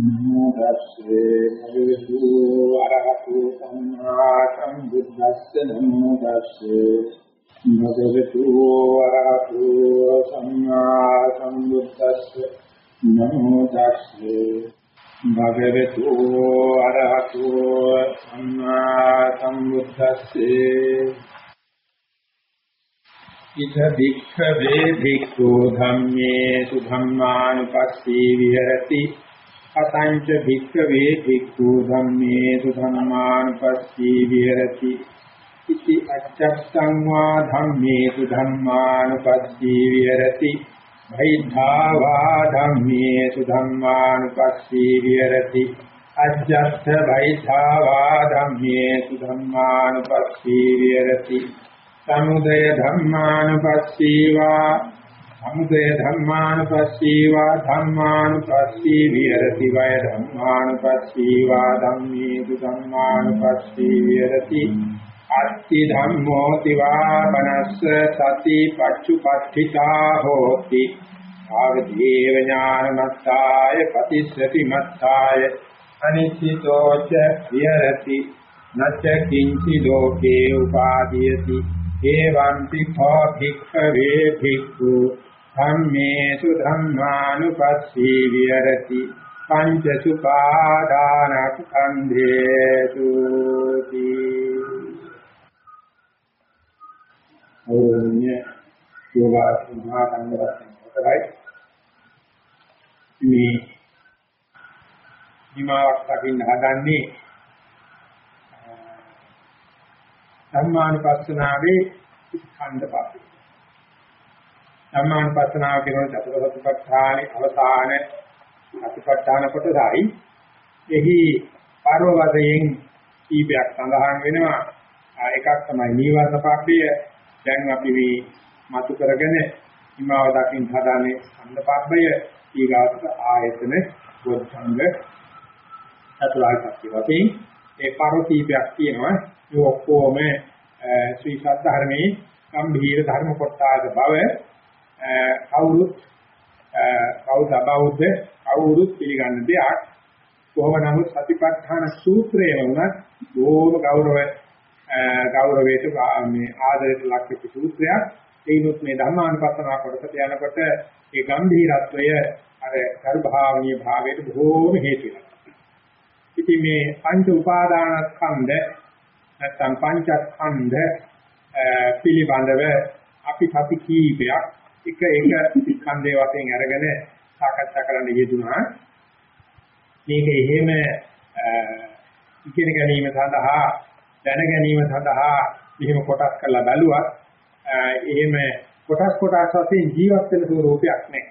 නමෝ තස්සේ භගවතු ආරහතු සම්මා සම්බුද්දස්ස නමෝ තස්සේ භගවතු ආරහතු සම්මා සම්බුද්දස්ස නමෝ තස්සේ භගවතු ආරහතු සම්මා සම්බුද්දස්සේ ඉද භික්ඛවේ භික්ඛු ධම්මේ සුධම්මානුපස්සී විහෙරති අතංච භික්ඛවේ භික්ඛු ධම්මේසු ධම්මානුපස්සී විහෙරති. ඉති අච්ඡත්තං වා ධම්මේසු ධම්මානුපස්සී විහෙරති. භෛද්ධා වා ධම්මේසු ධම්මානුපස්සී විහෙරති. අජ්ජත්ථ භෛද්ධා වා ධම්මේසු ධම්මානුපස්සී විහෙරති. සමුදය ධම්මානුපස්සී වා සමුදය ධම්මානුපස්සීවා ධම්මානුපස්සී විහෙරති වය ධම්මානුපස්සීවා ධම්මේසු ධම්මානුපස්සී විහෙරති. අත්ති ධම්මෝ තිවාපනස්ස සති පච්චුපට්ඨිතා හෝති. ආවදීව ඥානමත්තාය පතිස්සති මත්තාය. අනිච්චිතෝ ච විහෙරති. නච්ච කිංචි ලෝකේ උපාදීයති. එවං පිඨෝ භික්ඛවේ භික්ඛු. ධම්මේසු ධම්මානුපස්සී විහෙරති පංච සුපාදානස්කන්ධේසු ඕන්‍ය යෝගා සම්මා කන්දරයන් කොටයි මේ හිමාවක් දකින්න හදන්නේ ධම්මානුපස්සනාවේ ස්කන්ධ පාඩු ධම්මානුපස්සනාව කියන චතුරාර්ය සත්‍යපට්ඨානේ අවසාන අතිපට්ඨාන කොටසයි. එහි පාරවදයෙන් කීපයක් සඳහන් වෙනවා. එකක් තමයි නීවරණ පාපය. දැන් අපි මේ මතු කරගෙන හිමාව දකින්න හදානේ ස්කන්ධ පාපය. ඊගාට ආයතන වොච්ඡංග චතුරාර්ය සත්‍ය වශයෙන් ඒ පාරෝපීපයක් තියෙනවා. ඒ ඔක්කොම ශ්‍රී සද්ධර්මයේ ගම්භීර ධර්ම කොටාද බව කවුරුත් කවුද බෞද්ධ කවුරුත් පිළිගන්න දෙයක් කොහොම නමුත් සතිපට්ඨාන සූත්‍රයේ වුණත් බොහොම ගෞරව ගෞරවයට මේ ආදරයට ලක් වෙච්ච සූත්‍රයක් ඒනොත් මේ ධර්මානුපස්සනා කොටසට යනකොට ඒ ගම්භීරත්වය අර කර්භාවනීය භාවයට බොහෝම හේතු වෙනවා. ඉතින් මේ පංච උපාදානස්කන්ධ නැත්නම් පංචස්කන්ධ පිළිබඳව අපි සති කීපයක් එක එක ස්කන්ධය වශයෙන් අරගෙන සාකච්ඡා කරන්න යෙදුනා. මේක එහෙම ඉගෙන ගැනීම සඳහා දැන ගැනීම සඳහා එහෙම කොටස් කරලා බැලුවත් එහෙම කොටස් කොටස් වශයෙන් ජීවත් වෙන ස්වරූපයක් නැහැ.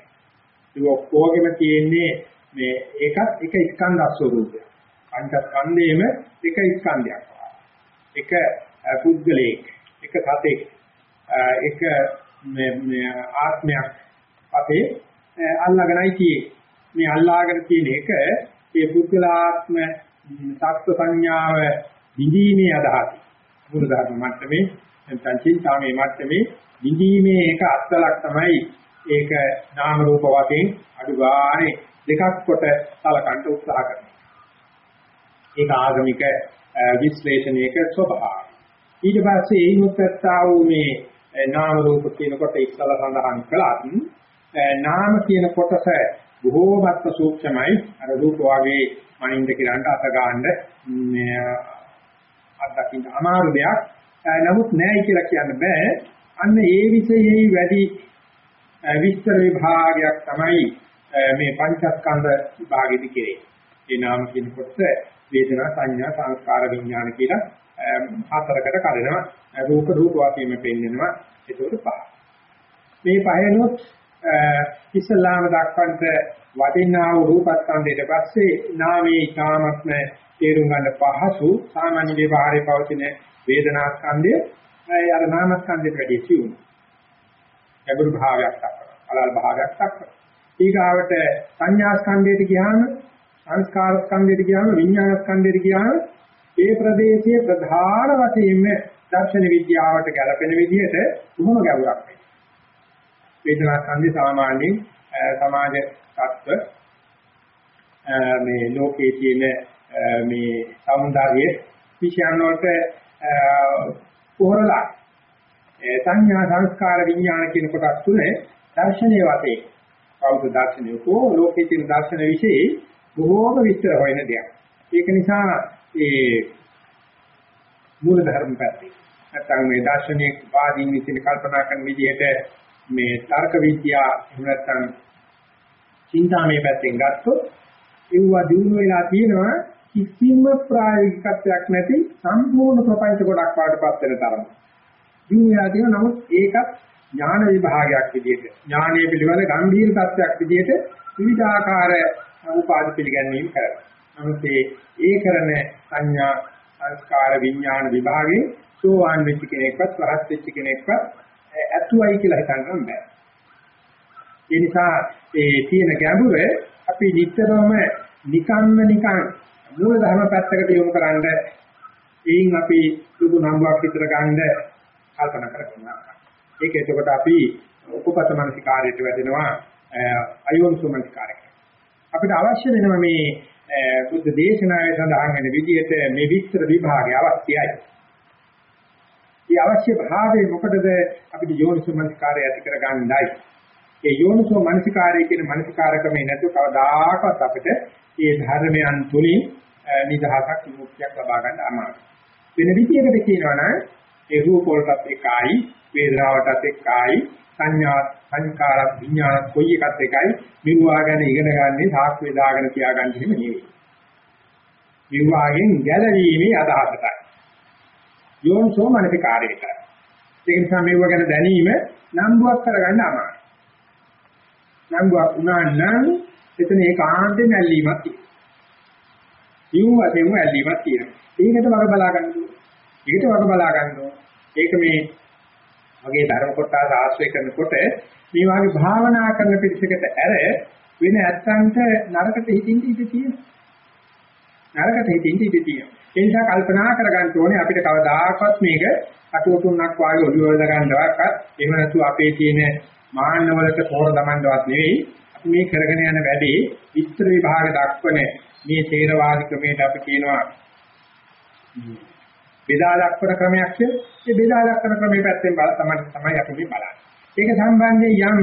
ඒක ඔක්කොගෙම තියෙන්නේ මේ ඒකත් එක ස්කන්ධ ස්වරූපයක්. පංචස්කන්ධයේම එක ස්කන්ධයක්. එක පුද්ගලයෙක් එක සතෙක් එක මේ ආත්මයක් අපේ අල්ලාගෙනයි තියෙන්නේ. මේ අල්ලාගෙන තියෙන එක ඒ පුද්ගලාත්ම සත්ව සංඥාව විඳීමේ අදහස. මුල ධර්ම මට්ටමේ නැත්නම් චින්තාමේ මට්ටමේ විඳීමේ එක අත්ලක් තමයි ඒක නාම රූප වශයෙන් අඩු ගානේ දෙකක් කොට සලකන්න උත්සාහ කරනවා. ඒක ආගමික විශ්ලේෂණයක ස්වභාවය. ඊට පස්සේ ඒ උත්තරතා වූ මේ නාම රූප කියනකොට ඉස්සල සඳහන් කළත් නාම කියන කොටස බොහෝමත්ම සූක්ෂමයි. අර රූප වාගේ මනින්ද කිරන්ට අත ගන්න මේ අත්දකින්න අමාරු දෙයක්. නමුත් නෑයි කියලා කියන්න බෑ. අන්න ඒ විෂයෙහි වැඩි විස්තර විභාගයක් තමයි මේ පංචස්කන්ධ විභාගෙදි කෙරේ. ඒ නාම කියන කොටස වේදනා සංඥා සංස්කාර විඥාන කියලා හතරකට කඩනවා. රූප රූප වශයෙන්ම පෙන්නනවා. ඒකට පහ. මේ පහෙනොත් ඉස්ලාම දක්වන්ට වටිනා වූ රූපස්කන්ධයට පස්සේ නාමයේ ඊටාත්ම තේරුම් ගන්න පහසු සාමාන්‍ය විභාරේ පවතින වේදනාස්කන්ධය අර නාමස්කන්ධයට වැඩි සියුම් ගැඹුරු භාවයක් දක්වනවා. අලල් භාවයක් දක්වනවා. ඊගාවට සංඥාස්කන්ධයට ගියාම සංස්කාර ස්කන්ධයට ගියාම විඥාන ස්කන්ධයට ගියාම ඒ ප්‍රදේශයේ ප්‍රධාන වශයෙන්ම දර්ශන විද්‍යාවට ගැලපෙන විදිහට බොහොම ගැඹුරක් වෙනවා. වේදනා සංදි සාමාන්‍යයෙන් සමාජ තත්ත්ව මේ ලෝකයේ තියෙන මේ సౌందර්ය විෂයන් වලට පොරලා සංඥා සංස්කාර විඥාන කියන කොටස් තුනේ දර්ශනීය වතේ කවුද දර්ශනීයකෝ ලෝකයේ තියෙන දර්ශන વિશે බොහෝම විස්තර හොයන දෙයක්. ඒක නිසා ඒ මූල ධර්ම පැත්තේ නැත්නම් මේ දාර්ශනික වාදීන් විසින් කල්පනා කරන විදිහට මේ තර්ක විද්‍යා එහෙම නැත්නම් චින්තාමය පැත්තෙන් ගත්තොත් ඒවා දිනු වෙලා තියෙනවා කිසිම ප්‍රායෝගිකත්වයක් නැති සම්පූර්ණ ප්‍රපංච ගොඩක් වඩපත් වෙන තරම. දිනු වෙලා තියෙනවා නමුත් ඒකත් ඥාන විභාගයක් විදිහට ඥානීය පිළිවෙල ගම්භීර තත්ත්වයක් විදිහට විවිධාකාර උපාධි පිළිගැනීම කරනවා. නමුත් ඒ කරන සංඥා සංස්කාර විඥාන විභාගේ සෝවාන් වෙච්ච කෙනෙක්වත් රහත් වෙච්ච කෙනෙක්වත් ඇතුවයි කියලා හිතන්න බෑ. ඒ නිසා ඒ තියෙන ගැඹුර අපි නිතරම නිකම්ම නිකන් මූල ධර්ම පැත්තකට යොමු කරන්න එයින් අපි සුදු නම්බුවක් විතර ගන්න කල්පනා කරගන්නවා. ඒක එතකොට අපි උපපත මනසිකාරයට වැදෙනවා අයෝනිසෝ මනසිකාරයට. අපිට අවශ්‍ය වෙනවා මේ Eh, බුද්ධ දේශනාවේ සඳහන් වෙන විදිහට මේ විස්තර විභාගය අවශ්‍යයි. මේ අවශ්‍ය භාවයේ මොකටද අපිට යෝනිසෝ මනසිකාරය ඇති කරගන්නයි. ඒ යෝනිසෝ මනසිකාරය කියන මනසිකාරකමේ නැතුව කවදාකවත් අපිට මේ ධර්මයන් තුලින් eh, නිදහසක් විමුක්තියක් ලබා ගන්න අමාරුයි. වෙන විදිහකට කියනවා නම් ඒ රූප වලටත් එකයි, වේදනාවටත් එකයි, සංඥා සංකාර විඥාන කොයි එකත් එකයි විවාහ ගැන ඉගෙන ගන්නේ සාක්ෂි දාගෙන තියාගන්න හිම නෙවෙයි. විවාහයෙන් ගැලවීමේ අදහසටයි. යෝනිසෝ මනසිකාරයට. ඒක නිසා මේව ගැන දැනීම නම්බුවක් කරගන්න අමාරුයි. නම්බුවක් උනා නම් එතන ඒකාන්තයෙන් ඇල්ලීමක් තියෙනවා. ඉව් වශයෙන්ම ඇල්ලීමක් තියෙනවා. ඒකට වග බලා ගන්න ඕනේ. ඒකට වග බලා ගන්න ඕනේ. ඒක මේ වගේ ධර්ම කොටස ආශ්‍රය කරනකොට මේ වගේ භාවනා කරන පිළිසකට ඇර වෙන ඇත්තන්ට නරකට හිතින් ඉඳී තියෙනවා. නරකට හිතින් ඉඳී තියෙනවා. ඒ නිසා කල්පනා කරගන්න ඕනේ අපිට කවදාකවත් මේක අටුවතුන්ක් වාගේ ඔළුව වල ගන්නවක්වත් එහෙම නැතු අපේ තියෙන මාන්න වලට පොර දමන්නවත් නෙවෙයි අපි මේ කරගෙන යන වැඩේ විස්තර විභාග දක්වන මේ තේරවාද ක්‍රමයට අපි කියනවා බෙදා දක්වන ක්‍රමයක් ඒ බෙදා දක්වන ක්‍රමයේ පැත්තෙන් තමයි තමයි අපි මේ බලන්නේ. ඒක සම්බන්ධයෙන් යම්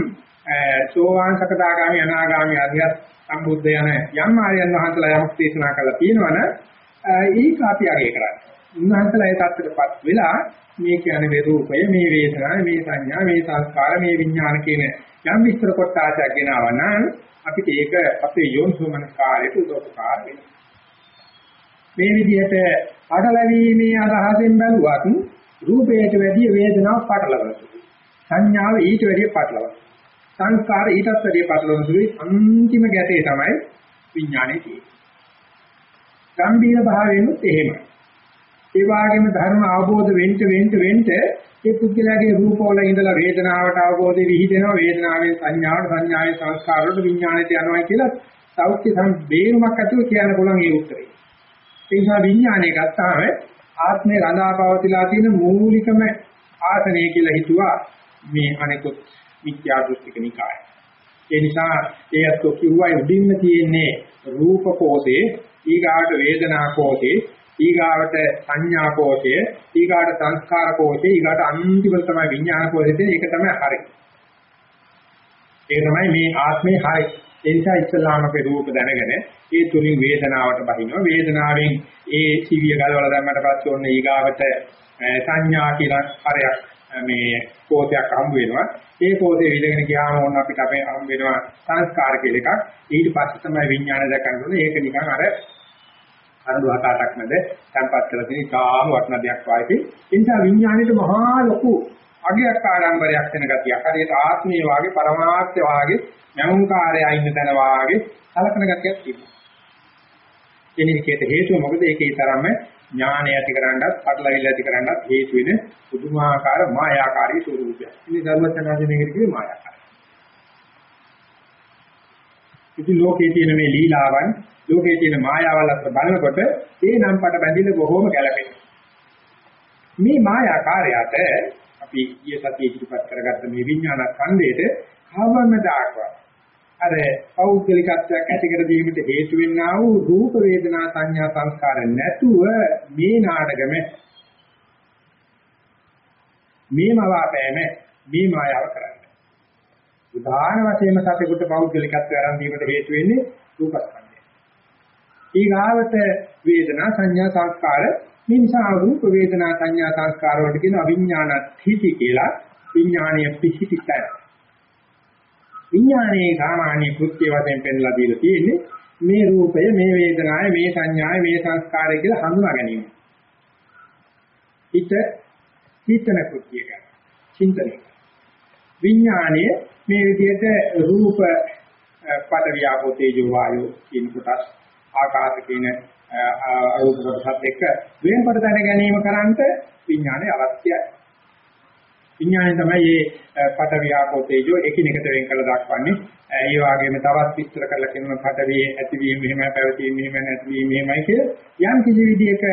සෝවාන් සකදාගාමි අනාගාමි අධ්‍යාත් සම්බුද්ධ යන යම් ආර්යයන් වහන්සේලා යමක් දේශනා කළා තියෙනවනේ ඒක අපි අගය කරන්නේ. උන්වහන්සේලා ඒ தත්ත්වයටපත් වෙලා මේ කියන්නේ මේ රූපය, මේ වේදනා, මේ සංඥා, මේ සංස්කාර, මේ විඥාන කියන යම් විස්තර කොටසක් ගෙනාවා නම් අපිට ඒක අපේ යෝනිසෝමනස්කාරයට උදව්පකාර වෙනවා. මේ විදිහට පටලැවීමේ අදහසෙන් බැලුවත් රූපයට වැඩිය වේදනාවක් පටලවනවා. සංඥාව ඊට වැඩිය පටලවනවා. සංස්කාර ඊටත් වැඩිය පටලවනවා. අන්තිම ගැටේ තමයි විඥානේ තියෙන්නේ. ගම්බීර භාවයෙන්ුත් එහෙමයි. ඒ වගේම ධර්ම අවබෝධ වෙන්න වෙන්න වෙන්න ඒ පුද්ගලයාගේ රූපවල ඉඳලා වේදනාවට අවබෝධය විහිදෙනවා වේදනාවෙන් සංඥාවට සංඥාවේ සංස්කාරවලට විඥාණයට යනවා කියලා සෞඛ්‍ය සම්බේරුමක් ඇතුව කියන්න පුළුවන් ඒ උත්තරේ. ඒ නිසා විඥානය ගත්තාම ආත්මේ රඳාපවතිලා තියෙන මූලිකම ආසනය කියලා හිතුවා මේ අනිකුත් මිත්‍යා දෘෂ්ටික නිකාය. ඒ නිසා ඒ අත්ෝ කිව්වයි උඩින්ම තියෙන්නේ රූප කෝෂේ ඊගාට වේදනා කෝෂේ ඊගාවට සංඥා කෝෂය ඊගාට සංස්කාර කෝෂය ඊගාට අන්තිමට තමයි විඥාන කෝෂය තියෙන ඒක තමයි හරි. ඒක තමයි මේ ආත්මේ හරි. ඒ නිසා ඉස්ලාම අපේ රූප දැනගෙන ඒ තුලින් වේදනාවට බහිනවා. වේදනාවෙන් ඒ සිවිය ගලවලා දැම්මට පස්සේ ඔන්න ඊගාවට සංඥා කියලා හරයක් මේ කෝෂයක් හම්බ වෙනවා. ඒ කෝෂේ විදගෙන ගියාම ඕන අපිට අපේ හම්බ වෙනවා සංස්කාර කියලා එකක්. ඊට පස්සේ තමයි විඥාන දැකන්න ඕනේ. ඒක නිකන් අර අරඩු හත අටක් නැද තැම්පත් කරලා තියෙන කාම වටන දෙයක් වාගේ ඒ නිසා විඥාණයට මහා ලොකු අගයක් ආඩම්බරයක් වෙන ගතියක් හරියට ආත්මීය වාගේ පරමාර්ථය වාගේ නැවුම්කාරය ඉන්න තැන වාගේ කලකන ගතියක් තිබුණා එනිකේට හේතුව මොකද ඒකේ තරම ඥානය ඇති කරන්නත් පටලවිල්ල ඇති කරන්නත් හේතු වෙන පුදුමාකාර මායාකාරී ස්වරූපයක්. ඉතින් ධර්මචර්යාවේ මේකට කිව්වේ මායාකාරී. ඉතින් ලෝකයේ තියෙන මේ ලීලාවන් ලෝකයේ තියෙන මායාවල් අතර බලනකොට ඒ නම් පට බැඳිලා බොහොම ගැළපෙනවා. මේ මායාකාරයට අපි ඊයේ සතියේ ඉදිරිපත් කරගත්ත මේ විඥාන ඛණ්ඩයේට කවමදාකවත් අර පෞද්ගලිකත්වයක් ඇති කර දීමට හේතු වෙන්නා වූ රූප වේදනා සංඥා සංස්කාර නැතුව මේ නාටකම මේ මවාපෑම මේ මායාව කරන්නේ. උදාහරණ වශයෙන්ම සතෙකුට පෞද්ගලිකත්වය ආරම්භ දීමට හේතු වෙන්නේ රූපස්කන්ධය. ඊගාවට වේදනා සංඥා සංස්කාර මේ නිසා රූප වේදනා සංඥා සංස්කාර වලට කියන අවිඥාන තිති කියලා විඥානීය පිහිටිතයි. විඥානයේ සාමාන්‍ය කෘත්‍ය වශයෙන් පෙන්ලා දීලා තියෙන්නේ මේ රූපය මේ වේදනාය මේ සංඥාය මේ සංස්කාරය කියලා හඳුනා ගැනීම. හිත හිතන කෘත්‍ය කරන චින්තනය. විඥානයේ මේ විදිහට රූප පට වියාපෝ තේජෝ වායෝ කියන කොටස් ආකාශ කියන අරූප කොටසත් එක්ක වෙනකොට දැන ගැනීම කරන්ට විඥානය අවශ්‍යයි. විඥානය තමයි මේ පට වියාපෝ තේජෝ එකිනෙකට වෙන් කළ දක්වන්නේ. ඒ වගේම තවත් විස්තර කරලා කියනවා පට වේ ඇතිවීම මෙහෙමයි පැවතීම මෙහෙමයි නැතිවීම මෙහෙමයි කියලා යම් කිසි විදිහක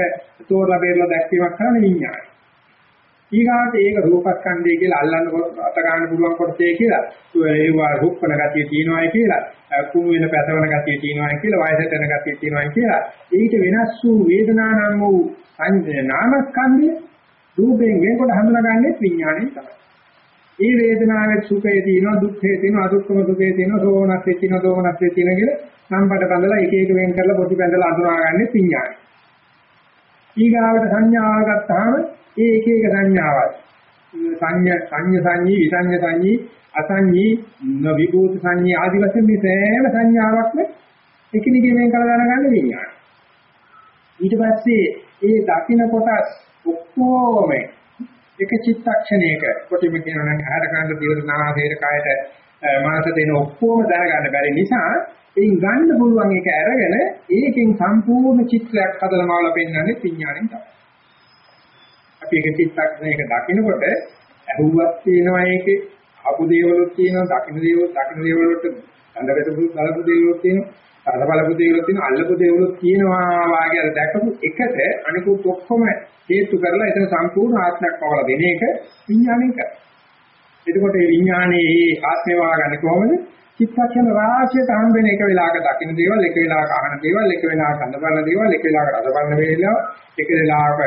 තෝරලා බේරලා දැක්වීමක් කරන විඥානය. ඊගාට ඒක රූපස්කන්ධය කියලා අල්ලන්න අත ගන්න පුළුවන් කොටසේ කියලා ඒවා රුක්කන ගතිය තියෙනවායි කියලා කුණු වෙන පැසවන ගතිය තියෙනවායි කියලා වයසට යන ගතිය තියෙනවායි කියලා ඊට වෙනස් වූ වේදනා නම් වූ නාමස්කන්ධය රූපයෙන් වෙනකොට හඳුනාගන්නේ විඥාණයෙන් තමයි. ඒ වේදනාවේ සුඛය තියෙනවා දුක්ඛය තියෙනවා අදුක්ඛම සුඛය තියෙනවා සෝමනස්සේ තියෙනවා දෝමනස්සේ තියෙනවා කියලා සම්පඩ බඳලා එක එක වෙන් කරලා පොඩි බඳලා අඳුනාගන්නේ විඥාණය. ඊගාවට සංඥාව ගත්තාම ඒ එක එක සංඥාවක් සංඥා සංඥ සංඤී විසංඥ සංඤී අසංඤී නවිභූත සංඤී ආදි වශයෙන් මේ සෑම සංඥාවක්ම එකිනෙකින් වෙන් කළ දැනගන්න විඥාන. ඊට පස්සේ ඒ දකින්න කොටස් ඔක්කොම එක චිත්තක්ෂණයක කොටිම කියනවා නම් ආහාර ගන්න දිවට නාසයට කයට මනස දෙන ඔක්කොම දැනගන්න බැරි නිසා එයින් ගන්න පුළුවන් එක අරගෙන ඒකෙන් සම්පූර්ණ චිත්‍රයක් හදලා මාවලා පෙන්වන්නේ විඥාණයෙන් තමයි. අපි එක චිත්තක්ෂණයක දකිනකොට අහුවක් තියෙනවා ඒකේ අපු දේවලුත් තියෙනවා දකින්න දේවල් දකින්න දේවල් වලට අඳබෙතු බලපු දේවලුත් තියෙනවා රස බලපු දේවලුත් තියෙනවා අල්ලපු දේවලුත් තියෙනවා වාගේ අර දැකපු එකට අනිකුත් ඔක්කොම හේතු කරලා එතන සම්පූර්ණ ආත්මයක් පවලා දෙන එක විඥාණයෙන් කරා. එතකොට මේ විඥානයේ මේ ආත්මය වාගන්නේ කොහොමද? චිත්තක්ෂණ රාශියට හම්බෙන එක වෙලාවක දකින්න දේවල්, එක වෙලාවක අහන දේවල්, එක වෙලාවක අඳ බලන දේවල්, එක වෙලාවක රස බලන වේලාව, එක වෙලාවක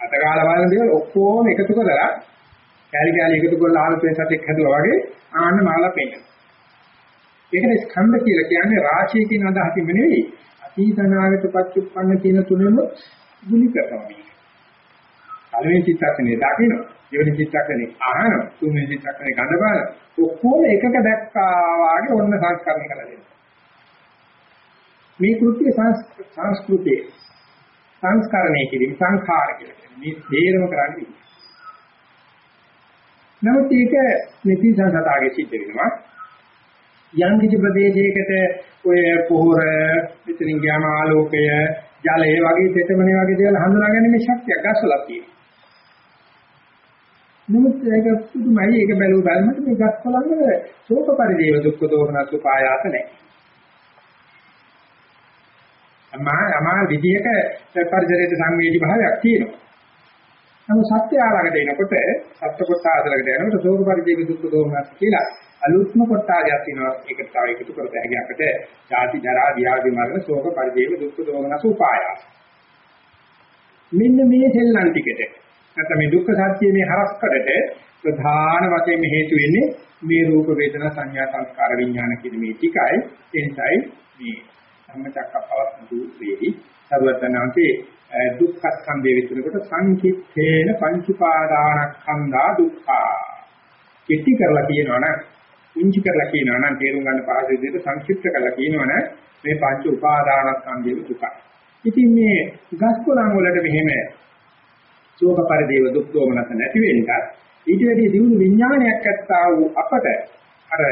අතගාලා බලන දේවල් ඔක්කොම එකතු කරලා කැලි කැලි එකතු කරලා ආලෝකයෙන් සතෙක් හැදුවා වගේ ආන්න මාලා පෙන්නනවා. ඒකනේ ස්කන්ධ කියලා කියන්නේ රාශිය කියන අදහසින්ම නෙවෙයි. අතීතනාගත පච්චුප්පන්න කියන තුනම ගුලි කරනවා. පළවෙනි චිත්තක්ෂණේ දකින්න, දෙවෙනි චිත්තක්ෂණේ අහන, තුන්වෙනි චිත්තක්ෂණේ ගඳ බලන ඔක්කොම එකක දැක්කා වාගේ ඔන්න සංස්කරණය කරලා දෙනවා. මේ කෘත්‍ය සංස්කෘතිය සංස්කරණය කිරීම සංඛාර කියලා මේ තේරම කරන්නේ. නමුත් ඒක මෙති සංසතාගේ සිද්ධ වෙනවා. යම් කිසි ප්‍රදේශයකට ඔය පොහොර, පිටින් ගියාම ආලෝකය, ජලය වගේ තෙතමනේ වගේ දේවල් හඳුනාගන්නේ ශක්තියක් ගස්වලක් තියෙනවා. නමුත් ඒක පුදුමයි ඒක බැලුව බැලමට මේ ගස්වලන් වල ශෝක පරිදේව දුක්ඛ දෝමනස් උපායාත නැහැ. අමා අමා විදියක පරිසරයේ සංවේදී භාවයක් තියෙනවා. නමුත් සත්‍ය ආලකට එනකොට සත්‍ය කොට ආදලකට යනකොට ශෝක පරිදේව දුක්ඛ දෝමනස් කියලා අලුත්ම කොටාරියක් තියෙනවා. ඒකට තව එකතු කරත හැකි අපිට ජාති ජරා ව්‍යාධි මරණ ශෝක පරිදේව දුක්ඛ දෝමනස් උපායාස. මෙන්න මේ සෙල්ලම් ටිකට නැත්නම් මේ දුක්ඛ සත්‍ය මේ හරස්කඩට ප්‍රධාන වශයෙන් හේතු වෙන්නේ මේ රූප වේදනා සංඥා සංස්කාර විඥාන කියන මේ ටිකයි. එනිසායි මේ ධම්මචක්කපවත්තු වේදි සර්වඥාන්තේ දුක්ඛ ස්කන්ධය විතරකට සංකිට්ඨේන පංච උපාදානස්කන්ධා දුක්ඛා. කෙටි කරලා කියනවනම් කුංචි කරලා කියනවනම් තේරුම් ගන්න පහසු විදිහට සංක්ෂිප්ත කරලා කියනවනම් මේ පංච උපාදානස්කන්ධය දුකයි. ඉතින් මේ ගස්කොලන් වලට මෙහෙම ශෝක පරිදේව දුක් දෝමනස නැති වෙන්නත් ඊට වැඩි දියුණු විඥානයක් ඇත්තා වූ අපට අර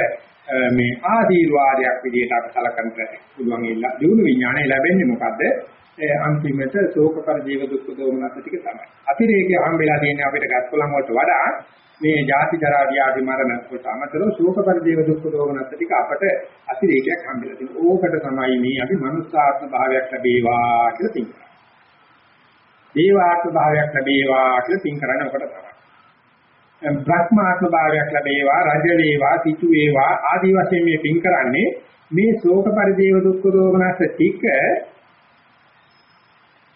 මේ ආශීර්වාදයක් විදිහට අප සලකන්නට පුළුවන් ඉන්න දියුණු විඥානය ලැබෙන්නේ මොකද්ද? අන්තිමට ශෝක පරිදේව දුක් දෝමනස ටික තමයි. අතිරේකය හම්බෙලා තියෙන්නේ අපිට ගස්කොලන් වලට වඩා මේ ජාති ජරා ව්‍යාධි මරණ කොට අමතරව ශෝක පරිදේව දුක් දෝමනස ටික අපට අතිරේකයක් හම්බෙලා තියෙනවා. ඕකට තමයි මේ අපි මනුස්සාත්ම භාවයක් ලැබේවා කියලා තියෙන්නේ දේවාත්ම භාවයක් ලැබේවා කියලා පින් කරන්නේ ඔකට තමයි. බ්‍රහ්මාත්ම භාවයක් ලැබේවා රජ වේවා සිටු වේවා ආදී වශයෙන් මේ පින් කරන්නේ මේ ශෝක පරිදේව දුක්ඛ දෝමනස ටික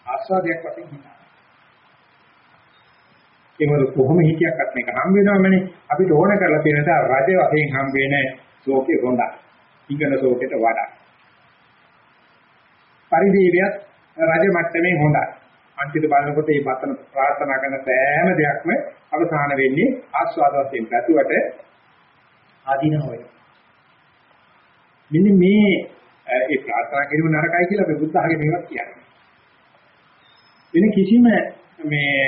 ආස්වාදයක් වශයෙන් හිතනවා. ඒවල කොහොම හිතියක්වත් මේක හම් වෙනවමනේ අපිට ඕන කරලා තියෙන තා රජ වශයෙන් හම් වෙන ශෝකේ හොඳයි. ඉගෙන ශෝකයට වඩා. පරිදේවියත් රජ මට්ටමේ හොඳයි. අන්තිම බලනකොට මේ බතන ප්‍රාර්ථනා කරන සෑම දෙයක්ම අවසාන වෙන්නේ ආස්වාද වශයෙන් පැතුවට ආදීන හොයන. මෙන්න මේ ඒ ප්‍රාර්ථනා කිරීම නරකයි කියලා අපි බුද්ධ ආගමේ මේවත් කියන්නේ. වෙන කිසිම මේ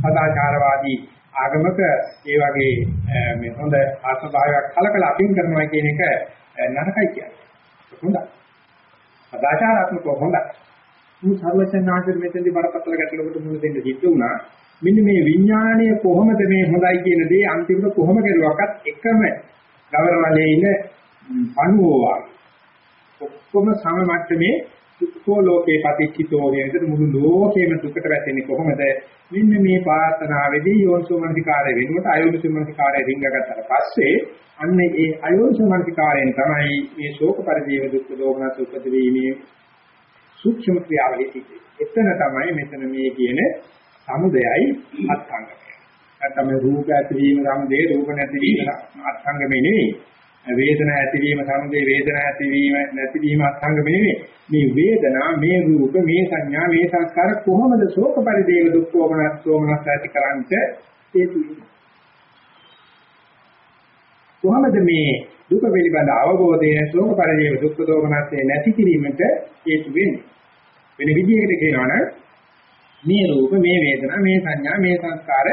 සදාචාරවාදී ආගමක ඒ වගේ මේ හොඳ ආත්මභාවයක් කලකලා අතින් කරනවා කියන එක නරකයි කියන්නේ. හොඳයි. සදාචාරාත්මකව හොඳයි. මේ සර්වචනාංශෙ මෙතෙන්දි බරපතල ගැටලුවකට මුහුණ දෙන්න සිද්ධ වුණා. මෙන්න මේ විඥාණය කොහොමද මේ හොඳයි කියන දේ අන්තිමට කොහොම කරුවක්වත් එකම ගවරවලේ ඉන්න පණුවෝවා. ඔක්කොම සම මට්ටමේ දුක්ඛෝ ලෝකේ පටිච්චිතෝ කියන මුළු ලෝකෙම දුකට වැටෙන්නේ කොහොමද? මෙන්න මේ ප්‍රාර්ථනාවේදී යෝනිසෝමනසිකාරය වෙනුවට අයෝනිසෝමනසිකාරය රිංගගත්තට පස්සේ අන්න ඒ අයෝනිසෝමනසිකාරයෙන් තමයි මේ ශෝක පරිදේව දුක්ඛ දෝමනස උපදවීමේ සූක්ෂම ක්‍රියාවලිය තිබේ. එතන තමයි මෙතන මේ කියන සමුදයයි අත්ංගමය. නැත්නම් රූප ඇතිවීම සමුදේ රූප නැතිවීම අත්ංගමේ නෙවෙයි. වේදනා ඇතිවීම සමුදේ වේදනා ඇතිවීම නැතිවීම අත්ංගමේ නෙවෙයි. මේ වේදනා මේ රූප මේ සංඥා මේ සංස්කාර කොහොමද ශෝක පරිදේව දුක්ඛෝමනස් සෝමනස් ඇති කරන්ට හේතු කොහොමද මේ දුක පිළිබඳ අවබෝධය ශෝක පරිදේව දුක්ඛ දෝමනස්සේ නැති කිරීමට හේතු වෙන්නේ. වෙන විදිහකට කියනවනම් මේ රූප මේ වේදනා මේ සංඥා මේ සංස්කාර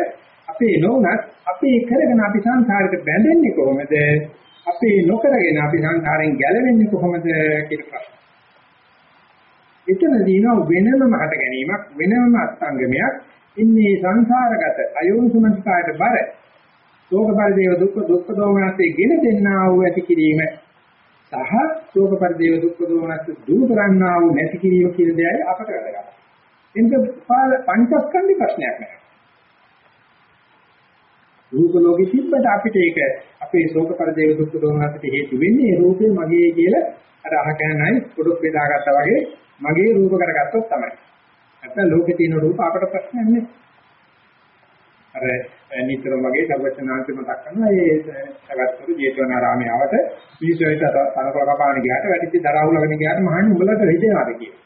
අපේ නොඋනත් අපේ කරගෙන අපි සංසාරයට බැඳෙන්නේ කොහොමද? අපේ නොකරගෙන අපි සංසාරයෙන් ගැලවෙන්නේ කොහොමද කියන ප්‍රශ්න. එතනදී නෝ වෙනම හට ගැනීමක් වෙනම අත්ංගමයක් ඉන්නේ සංසාරගත අයෝනිසමස්කාරයට බර ශෝක පරිදේව දුක්ඛ දුක්ඛ දෝමනස්සේ ගෙන දෙන්නා වූ ඇති කිරීම සහ ශෝක පරිදේව දුක්ඛ දෝමනස්ස දුරු කරන්නා වූ නැති කිරීම කියන දෙයයි අපට වැදගත්. එන්ට පංචස්කන්ධ ප්‍රශ්නයක් නෑ. රූප ලෝකෙ තිබ්බට අපිට ඒක අපේ ශෝක පරිදේව දුක්ඛ දෝමනස්ට හේතු වෙන්නේ ඒ රූපේ මගේ කියලා අර අහකනයි පොඩක් බෙදාගත්තා වගේ මගේ රූප කරගත්තොත් තමයි. නැත්නම් ලෝකේ තියෙන රූප අපට ප්‍රශ්නයක් නෑ. අර නිතරම වගේ සර්වචනාන්ත මතක් කරනවා ඒ සගතතුරු ජේතවනාරාමයේ ආවත පිළිසෙවිත තනකොළ කපාන ගියාට වැටිච්ච දරවුලගෙන ගියාට මහන්නේ උඹලට හිතේනවාද කියලා.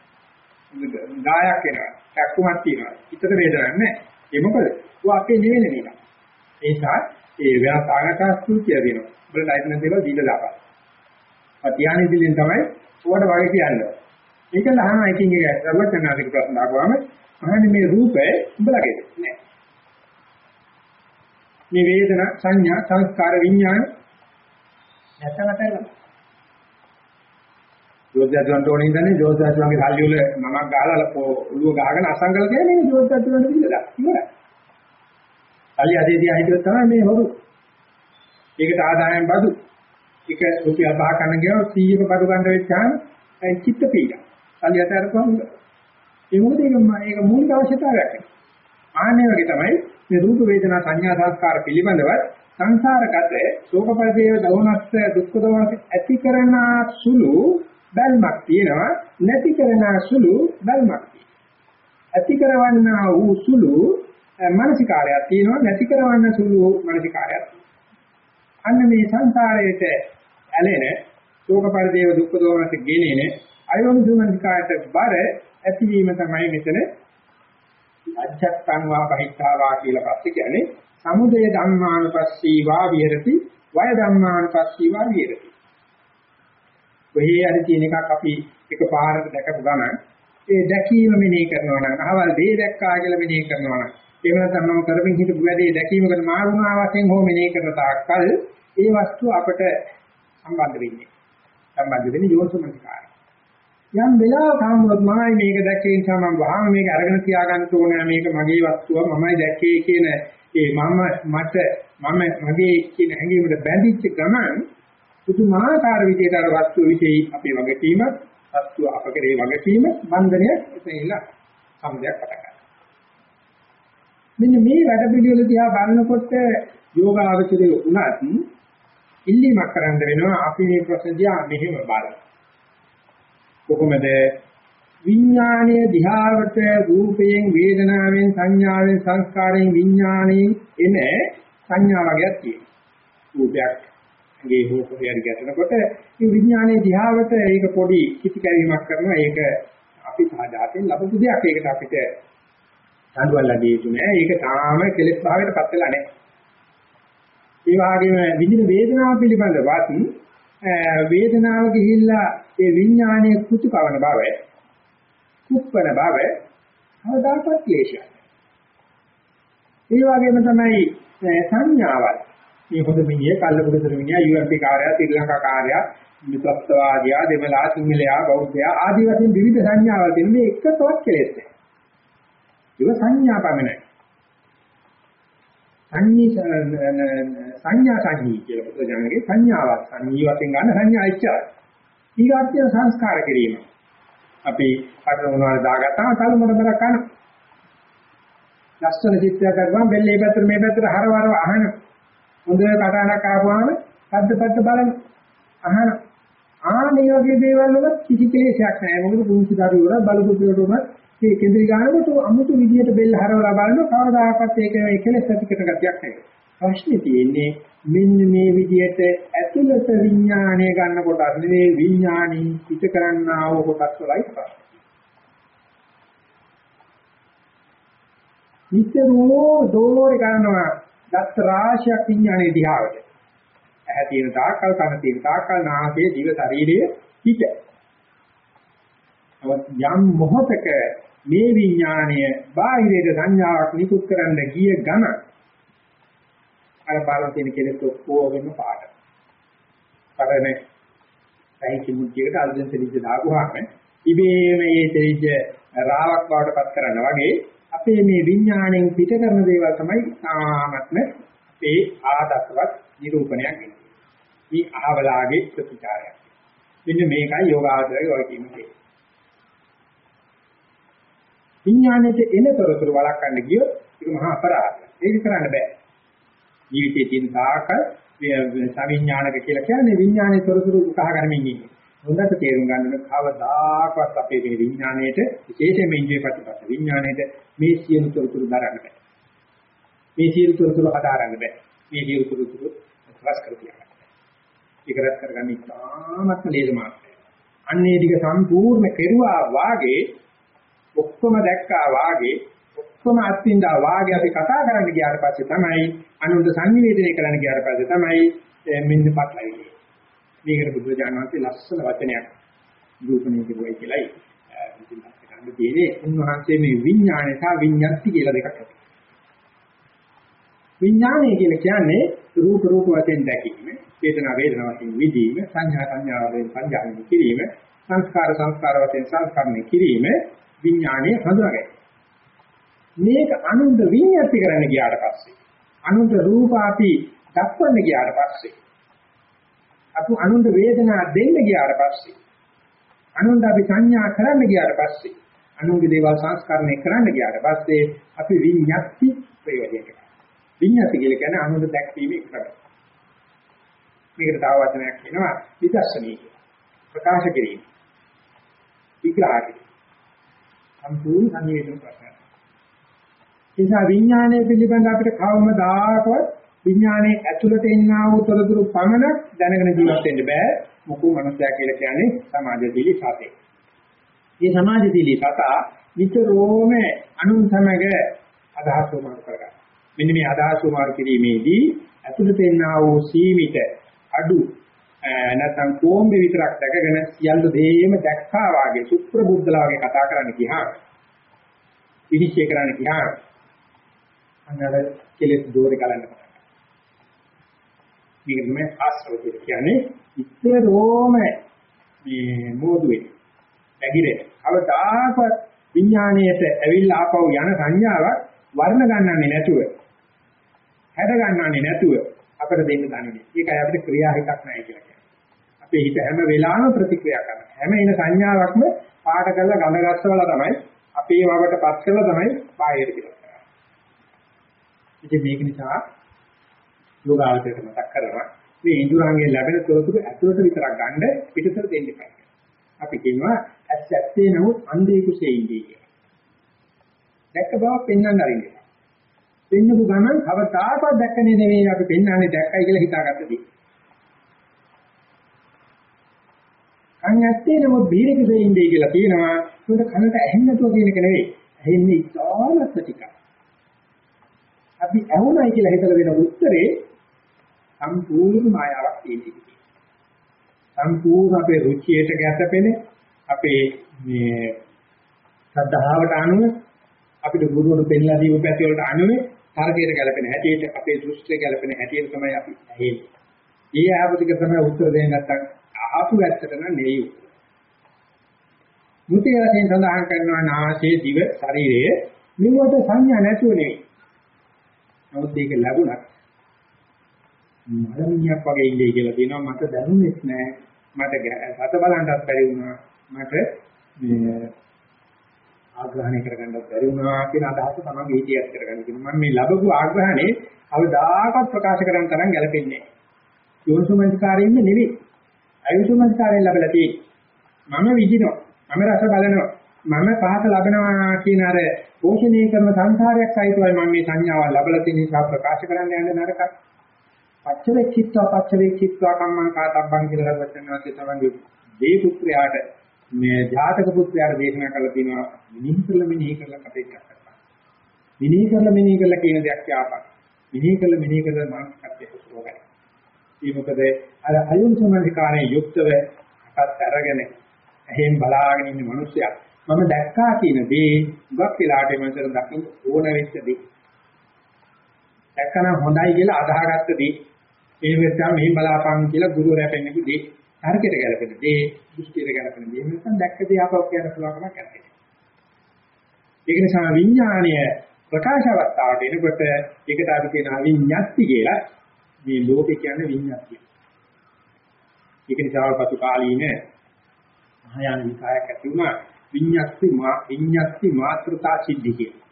ගායක් එනවා. කැක්කුමක් තියෙනවා. හිතට වේදනක් නැහැ. ඒ මොකද? ਉਹ අපේ නෙවෙයි නේද? ඒ නිසා ඒ වෙනස් ආකාශස්තුතිය වෙනවා. උඹලට අයිති නැති දේවල් දීලා දාපන්. අධ්‍යානෙ දිලින් තමයි උවට වගේ කියන්නේ. ඒක ලහන අයිතින් එක සර්වචනාතික ප්‍රශ්න ආවම මහන්නේ මේ රූපේ උඹලගේ නෑ. මේ වේදනා සංඥා සංස්කාර විඥාන නැතකට යනවා. ජෝතිජාතුන්ට ඕනේ ඉඳන්නේ ජෝතිජාතුන්ගේ සල්ලි වල මමක් ගහලා ඔළුව ගහගෙන අසංගල කියන්නේ මේ ජෝතිජාතුන්ට දීලා ඉවරයි. සල්ලි අදේදී හිතුව තමයි මේ හොරු. ඒකට ආදායම් බදු. එක රුපියල් 5 ගන්න ගියොත් 100ක බදු ගන්න වෙච්චාම චිත්ත පීඩා. සල්ලි අතරකම ඒ මොකද ඒක ඒක මූලික අවශ්‍යතාවයක්. ආන්නේ වගේ තමයි මේ රූප වේදනා සංඥා සංස්කාර පිළිබඳව සංසාරගත ශෝක පරිදේව දවනස්ස දුක්ඛ දවනස්ස ඇති කරන සුළු බල්මක් තියෙනවා නැති කරන සුළු බල්මක් ඇති කරවන්නා වූ සුළු මානසිකාරයක් තියෙනවා නැති කරවන්න සුළු මානසිකාරයක් අන්න මේ සංසාරයේට ඇලෙන ශෝක පරිදේව දුක්ඛ දවනස්ස ගෙනෙන අයෝනිසුමනිකායට බර ඇතිවීම තමයි මෙතන අජත්තං වා බහිද්ධා කියලා පස්සේ කියන්නේ සමුදය ධම්මානුපස්සීවා විහෙරති වය ධම්මානුපස්සීවා විහෙරති. කොහේ හරි තියෙන එකක් අපි එකපාරට දැකපු ගමන් ඒ දැකීම මෙනෙහි කරනවා නම් අහවල් දේ දැක්කා කියලා මෙනෙහි කරනවා නම් එහෙම නැත්නම් මම කරමින් හිටපු වැඩේ දැකීමකට මාරුණා වශයෙන් හෝ මෙනෙහි කරන තාක්කල් ඒ වස්තුව අපට සම්බන්ධ වෙන්නේ. සම්බන්ධ වෙන්නේ යෝනිසමනිකාරය. යම් වෙලාවක හම්බුනොත් මමයි මේක දැක්කේ නිසා මම වහම මේක අරගෙන තියාගන්න ඕනේ මේක මගේ වස්තුව මමයි දැක්කේ කියන ඒ මම මට මම මගේ කියන හැඟීමට බැඳිච්ච ගමන් පුදුමාකාර විදිහට අර වස්තුව විශේෂයි අපේ වගකීම වස්තුව අප කරේ වගකීම බන්ධනය එතනilla සම්දයක් පටන් ගන්නවා. මෙන්න මේ වැඩ පිළිවෙල දිහා බලනකොට යෝගාවචරයේ උනත් ඉල්ලීමක් කරන්න වෙනවා අපි මේ ප්‍රශ්න දිහා මෙහෙම බලමු. කොහොමද විඥානීය දිහාවට රූපයෙන් වේදනාවෙන් සංඥාවෙන් සංස්කාරයෙන් විඥාණයෙන් එන සංඥා වර්ගයක් තියෙනවා. රූපයක් ගේ හෝපරියට ගැටෙනකොට මේ විඥානයේ දිහාවට ඒක පොඩි කිසි කැවීමක් කරනවා. ඒක අපි සාජාතෙන් ලැබපු දෙයක්. ඒකට අපිට දඬුවම් ලැබිය යුතු නෑ. ඒක තාම කෙලෙස් භාවයට පත් වෙලා නෑ. ඒ වගේම විඳින වේදනාව පිළිබඳවත් වේදනාව ගිහිල්ලා ඒ විඥානයේ කුතු කවන බව කුප්පන බව අවදාපත් ක්ලේශය. ඒ වගේම තමයි සංඥාවල්. මේ හොඳ මිනිහ, කල්ලපුරුතර මිනිහ, UMP කාර්යය, ශ්‍රී ලංකා කාර්යය, මිත්‍රත්වවාදියා, දෙමළා, සිංහලයා, බෞද්ධයා ආදී වශයෙන් විවිධ සංඥාවල් තියෙන මේ එකතවත් කෙලෙස් නැහැ. ඒක සංඥා පමණයි. සංඤී සංඥා සංඤී කියලා පුතජනගේ සංඥාවක් සංඤී වශයෙන් ගන්න සංඥා ඉච්ඡා. ඊගාත්‍ය සංස්කාර කිරීම. අපි අතන මොනවද දාගත්තාම තල මොන බර කන. ලස්සන චිත්‍රයක් කරගම බෙල්ලේ පැත්තට මේ පැත්තට හරවරව අහන. හොඳ කටහඬක් ආපුවාම පද්ද පද්ද බලන අහන. ආනේ වගේ දේවල් වල කිසි කෙලෙසයක් නැහැ. මොකද පුංචි දරුවෝ බලපු දෙයකම මේ කෙඳිරි ගන්නකොට අමුතු විදියට බෙල්ල හරවලා බලනවා කවදාකවත් ඒක කෙලෙස් ඇතිකට ගතියක් නැහැ. ප්‍රශ්නේ තියෙන්නේ මෙන්න මේ විදියට ඇතුළත විඥාණය ගන්න කොටස් නෙවෙයි විඥාණي පිට කරන්නා වූ කොටස් වලයි ප්‍රශ්නේ. නිතරම දෝරේ ගන්නවා දත් රාශියක් විඥානයේ දිහාවට. ඇහැ තියෙන තාක්කල් කන තියෙන තාක්කල් නාසය දිව ශරීරයේ හිත. යම් මොහතක මේ විඥාණය බාහිරයට සංඥාවක් නිකුත් කරන්න ගිය ගම අර බලන තියෙන කෙලෙස් ඔක්කොගෙම පාඩ. කරන්නේ සයිකි මුද්දයකට අල්දෙන් තෙලිජ දාගුවාම ඉබේම මේ තෙලිජ රාවක් බවට පත් කරන්න වගේ අපේ මේ විඥාණයෙන් පිට කරන දේවල් තමයි තාමත්ම අපේ ආදර්ශවත් නිරූපණයක් වෙන්නේ. මේ අහවලාගේ ප්‍රතිචාරයක්. මෙන්න මේකයි යෝගාචරයේ ඔය කියන්නේ. විඥාණයට එන තොරතුරු වළක්වන්න ගියොත් ඒක මහා අපරාධයක්. ඒක කරන්න බෑ. ජීවිතයේ තියෙන තාකල් සවිඥානික කියලා කියන්නේ විඥානයේ තොරතුරු උකහා ගන්නමින් ඉන්නේ. හොඳට තේරුම් ගන්න ඕන කවදාකවත් අපේ මේ විඥාණයට විශේෂයෙන්ම ඉන්ද්‍රිය ප්‍රතිපද විඥාණයට මේ සියලු තොරතුරු දරන්න බෑ. මේ සියලු තොරතුරු හදාරන්න බෑ. මේ සියලු තොරතුරු රස කර තියන්න. ඒක රස කරගන්න ඉතාමත්ම ලේසි මාර්ගය. අන්නේ ටික සම්පූර්ණ කෙරුවා වාගේ ඔක්කොම දැක්කා වාගේ ඔක්කොම අත්විඳා වාගේ අපි කතා කරන්න ගියාට පස්සේ තමයි අනුන්ට සංනිවේදනය කරන්න ගියාට පස්සේ තමයි මෙන්න පටලවිලි. මේකට බුදුජානනාංශයේ ලස්සන වචනයක් නිරූපණය කරුවයි කියලායි ඉතින් අපිට තියෙන්නේ උන්වහන්සේ මේ විඥානය සහ විඤ්ඤාති කියලා දෙකක් ඇති. විඥානය කියලා කියන්නේ රූප රූප වශයෙන් දැකීම, වේදනා වේදනා වශයෙන් විදීම, සංඥා සංඥා වශයෙන් සංජානනය කිරීම, සංස්කාර සංස්කාර වශයෙන් සංස්කරණය කිරීම විඥානයේ හඳුනාගන්න. මේක අනුන්ද විඤ්ඤාති කරන්න ගියාට පස්සේ අනුන්ද රූප අපි දක්වන්න ගියාට පස්සේ අපු අනුන්ද වේදනා දෙන්න ගියාට පස්සේ අනුන්ද අපි සංඥා කරන්න ගියාට පස්සේ අනුන්ගේ දේවල් සංස්කරණය කරන්න ගියාට පස්සේ අපි විඤ්ඤාති ප්‍රයෝජනයට විඤ්ඤාති කියලා කියන්නේ අනුන්ද දැක්වීමේ ක්‍රමය. මේකට තව වචනයක් කියනවා විදර්ශනීය ප්‍රකාශ කිරීම. විග්‍රහ කිරීම. සම්පූර්ණ සංවේදන ප්‍රශ්නයක්. ඒ නිසා විඥානය පිළිබඳ අපිට කවමදාකවත් විඥානයේ ඇතුළත එන්නා වූ තොරතුරු පමණක් දැනගෙන ජීවත් වෙන්න බෑ. මොකෝ මනුස්සයා කියලා කියන්නේ සමාජශීලී සතෙක්. මේ සමාජශීලී සතා නිතරම අනුන් සමග අදහස් වමාරු කරගන්න. මෙන්න මේ අදහස් වමාරු කිරීමේදී ඇතුළත එන්නා වූ සීමිත අඩු නැත්නම් කොම්බෙ විතරක් දැකගෙන සියල්ල දෙයම දැක්කා වාගේ සුප්‍රබුද්ධලා වගේ කතා කරන්න ගියාම විනිශ්චය කරන්න ගියාම අන්නර කෙලෙස් දෝරේ ගලන්න පටන් මේක තමයි ආශ්‍රව කියන්නේ ඉතරෝම මේ මොදුවේ ඇගිරේ අවදාකවත් විඥාණයට ඇවිල්ලා ආපහු යන සංඥාවක් වර්ණ ගන්නන්නේ නැතුව හැඩ ගන්නන්නේ නැතුව අපිට දෙන්න දන්නේ. ඒකයි අපිට ක්‍රියා හිතක් නැහැ කියලා කියන්නේ. අපේ හිත හැම වෙලාවෙම ප්‍රතික්‍රියා කරනවා. හැම එන සංඥාවක්ම පාට කරලා ගඳ ගස්සවලා තමයි අපේ වවට පත් කරලා තමයි බාහිර කියලා. ඉතින් මේක නිසා යෝගාවචරයට මතක් කරනවා මේ ඉන්ද්‍රයන්ගෙන් ලැබෙන තොරතුරු ඇතුළට විතරක් ගන්න පිටතට දෙන්න එපා. අපි කියනවා ඇස් ඇත්තේ නමුත් අන්ධේ කුසේ ඉන්නේ කියලා. දැක්ක බව පෙන්වන්න අරින්නේ. පෙන්නපු ගමන් කවදාකවත් දැක්කනේ නෙවෙයි අපි පෙන්වන්නේ දැක්කයි කියලා හිතාගත්ත දේ. කන් ඇත්තේ නමුත් බීර කුසේ ඉන්නේ කියලා කියනවා. ඒකට කනට ඇහෙන්නේ නැතුව කියන එක නෙවෙයි. ඇහෙන්නේ ඉතාමත් ටිකක්. අපි ඇහුණයි කියලා හිතලා දෙන උත්තරේ සම්පූර්ණ මායාවක් තියෙනවා. සම්පූර්ණ අපේ රුචියට ගැටපෙන අපේ මේ ශ්‍රද්ධාවට අනුව අපිට ගුරුවරු පෙන්ලා දීපු පැති වලට අනුව තර්කයට ගැලපෙන හැටියට අපේ දෘෂ්ටිය ගැලපෙන හැටියට තමයි අපි ඇහෙන්නේ. ඊ ආපතික තමයි උත්තර දෙන්නේ නැත්තම් ආපු වැත්තට නම් නෙවෙයි. මුතිය වශයෙන් සඳහන් කරනවා නාසය දිව ශරීරය මෙවට සංඥා නැතුව නෙවෙයි. නමුත් ඒක ලැබුණත් මලමිණියක් වගේ ඉන්නේ කියලා කියනවා මට දැනුනේත් නෑ මට සත බලන්නත් බැරි වුණා මට මේ ආග්‍රහණය කරගන්නත් බැරි වුණා කියන අදහස තමයි හිතියත් කරගන්න කියනවා මම මේ ලැබපු ආග්‍රහණේ අවදාකත් ප්‍රකාශ කරන්න තරම් ගැලපෙන්නේ නෑ යෝනිසුමංස්කාරයෙන් නෙවෙයි. අයුතුමංස්කාරයෙන් ලැබලා තියෙන්නේ. මම විඳිනවා. මම රස බලනවා. මම පහත ලබනවා කියන අර පෝෂණය කරන සංසාරයක් සහිතවයි මම මේ සංඥාවල් ලබලා තියෙන නිසා ප්‍රකාශ කරන්න යන්නේ නරකයි. පච්චවේක්ෂිත්වා පච්චවේක්ෂිත්වා කම්මං කාතබ්බං කියලා වචනවාසේ තමයි දේ පුත්‍රයාට මේ ජාතක පුත්‍රයාට දේශනා කරලා තියෙනවා මිනිහ කරලා මිනිහ කරලා කටේ කරපන්. මිනිහ කරලා මිනිහ කරලා කියන දෙයක් යාපක්. මිනිහ කරලා මිනිහ කරලා මානසිකත්වයට සුවගයි. ඒ මොකද අර අයුන් සමාධිකාරයේ යුක්තව අකත් අරගෙන එහෙන් බලාගෙන ඉන්න මිනිස්සයා මම දැක්කා කියන දේ ගොක් වෙලාට මනසට දකින්න ඕන වෙච්ච දේ. දැක්කම හොඳයි කියලා අදහාගත්ත දේ ඒ වෙලාවට මෙහෙම බලාපන් කියලා ගුරුවරයා පෙන්නපු දේ තර්කයට ගැලපෙන දේ දෘෂ්ටියට ගැලපෙන දේ නැත්නම් දැක්ක දේ ආපහු කියන පුළුවන්කමක් නැහැ. ඒක නිසා විඥාණය ප්‍රකාශ අවස්ථාවට එනකොට ඒකට අපි කියනවා විඤ්ඤාති කියලා මේ ලෝකේ කියන්නේ විඤ්ඤාතිය. ඒක නිසා පසු කාලීන මහායාන විකායක් ඇති වුණා විඤ්ඤාති මා විඤ්ඤාති මාත්‍රතා සිද්ධි කියලා.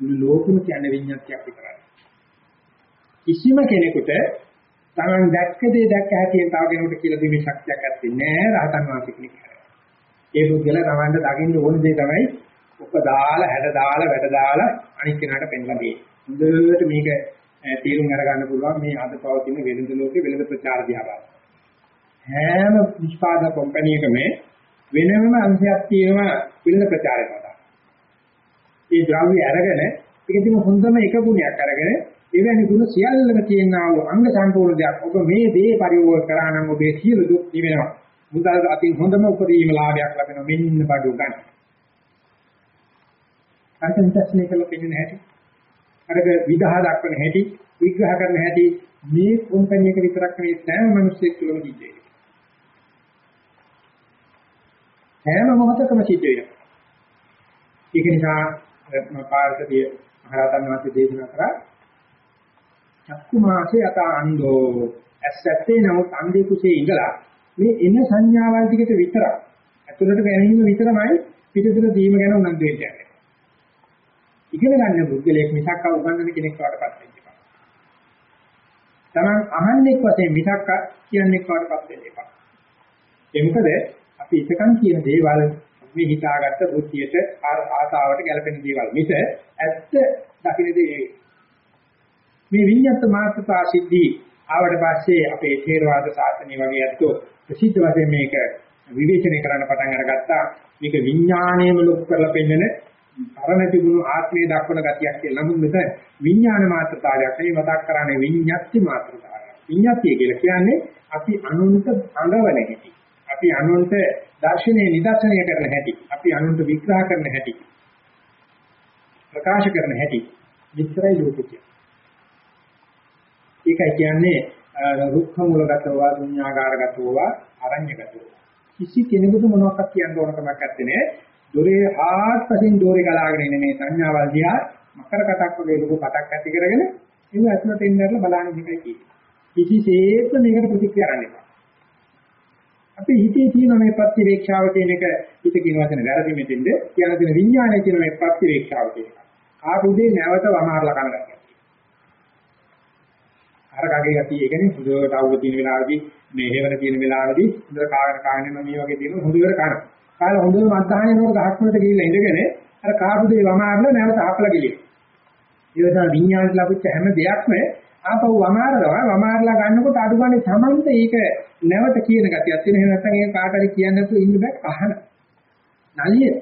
මුළු ලෝකෙම කියන්නේ විඤ්ඤාතියක් විතරයි. කිසිම කෙනෙකුට තමන් දැක්ක දේ දැක්ක හැටියෙන් තව කෙනෙකුට කියලා දීමේ ශක්තියක් නැත්තේ නෑ රහතන් වහන්සේ කෙනෙක්. ඒ පුද්ගල තමන්ට දකින්න ඕන දේ තමයි ඔප දාලා හැඩ දාලා වැඩ දාලා අනිත් කෙනාට පෙන්ලා දෙන්නේ. හොඳට මේක තීරුම් අරගන්න පුළුවන් මේ අද පවතින වෙළඳ ලෝකේ වෙළඳ ප්‍රචාර දිහා හැම නිෂ්පාදක කම්පැනි වෙනම අංශයක් තියෙනවා වෙළඳ ප්‍රචාරය සඳහා. ඒ ද්‍රව්‍ය අරගෙන ඒකෙදිම හොඳම එක ගුණයක් අරගෙන එවැනි ගුණ සියල්ලම තියෙනා වූ අංග සම්පූර්ණ දෙයක්. ඔබ මේ දේ පරිවෝග කරා නම් ඔබේ සියලු දුක් නිවෙනවා. මුදල් අතින් හොඳම උපරිම ලාභයක් ලැබෙනවා. මෙන්න බඩු ගන්න. අන්තර්ජාලය කළ පෙන්නන හැටි. අරක විදහා දක්වන හැටි, විග්‍රහ කරන හැටි මේ කම්පැනි එක විතරක් නෙවෙයි සෑම මිනිස්සෙක් තුළම සිද්ධ වෙනවා. හැම මොහොතකම සිද්ධ වෙනවා. ඒක නිසා පාර්ශවීය මහරහතන් වහන්සේ දේශනා කරා චක්කු මාසේ යත අන්දෝ ඇස්සැත්තේ නමුත් අන්දේ කුසේ ඉඳලා මේ එන සංඥාවල් ටිකට විතරක් ඇතුළට ගැනීම විතරමයි පිටතට දීම ගැන උනන්දු වෙන්නේ. ඉගෙන ගන්න බුද්ධලයක් මිසක් උගන්වන කෙනෙක් වඩපත් වෙන්න එපා. Taman අහන්නෙක් වශයෙන් මිසක් කියන්නෙක් වඩපත් වෙන්න එපා. ඒ මොකද අපි ඉතකන් කියන දේවල් මේ හිතාගත්ත බුද්ධියට ආසාවට ගැලපෙන දේවල් මිස ඇත්ත දකින්න දේ මේ විඤ්ඤාත මාත්‍රා සිද්ධි ආවට පස්සේ අපේ ථේරවාද සාසනය වගේ අත්ෝ ප්‍රසිද්ධ වශයෙන් මේක විවේචනය කරන්න පටන් අරගත්තා. මේක විඥාණයම ලොකු කරලා පෙන්නන පරණ තිබුණු ආත්මයේ දක්වන ගතියක් කියලා. නමුත් මෙතන විඥාන මාත්‍රතාවයක් නෙවෙයි මතක් කරන්නේ විඤ්ඤාති මාත්‍රතාවය. විඤ්ඤාතිය කියලා කියන්නේ අපි අනුන්ට අඟවන හැටි. අපි අනුන්ට දර්ශනීය නිදර්ශනය කරන හැටි. අපි අනුන්ට විග්‍රහ කරන හැටි. ප්‍රකාශ කරන හැටි. විතරයි ලෝකෙ ඒකයි කියන්නේ රුක්ඛ මූලගතව ශුන්‍යාකාරගතව අරඤ්‍යගතව. කිසි කෙනෙකුට මොනවක්වත් කියන්න ඕන කමක් නැත්තේ. දොරේ ආත්පසින් දෝරේ ගලාගෙන ඉන්නේ මේ සංඥාවල් දිහා මකර කටක් වගේ ලොකු කටක් ඇති කරගෙන ඒක ඇතුළට එන්නර්ලා බලන්න ඉන්නේ කියන්නේ. කිසිසේත්ම මේකට ප්‍රතික්‍රියා කරන්න එපා. අපි හිතේ තියෙන මේ ප්‍රතිවේක්ෂාව කියන එක හිත කියන වචන වැරදි මෙතෙන්ද කියන දෙන විඥානය කියන මේ ප්‍රතිවේක්ෂාව කියන එක. ආපුදේ නැවත වමාරලා කරගන්න. අර කගේ ගතිය ඒ කියන්නේ හොඳට අවුව තියෙන වෙලාවදී මේ හේවන තියෙන වෙලාවදී හොඳට කාගෙන කාගෙන මේ වගේ තියෙන හොඳට කන. කාලා හොඳට මත්හානේ නෝර ගහක් වලට ගිහිල්ලා ඉඳගෙන අර කාපු දේ වමාරලා නැවත හපලා ගිලින. ඒ නිසා විඤ්ඤාණයට ලැබිච්ච හැම දෙයක්ම ආපහු වමාරනවා වමාරලා ගන්නකොට අඩු ගන්න සමන්ත ඒක නැවත කියන ගතියක් තියෙන. එහෙම නැත්නම් ඒක කාට හරි කියන්න නැතුව ඉන්න බෑ අහන. නලිය.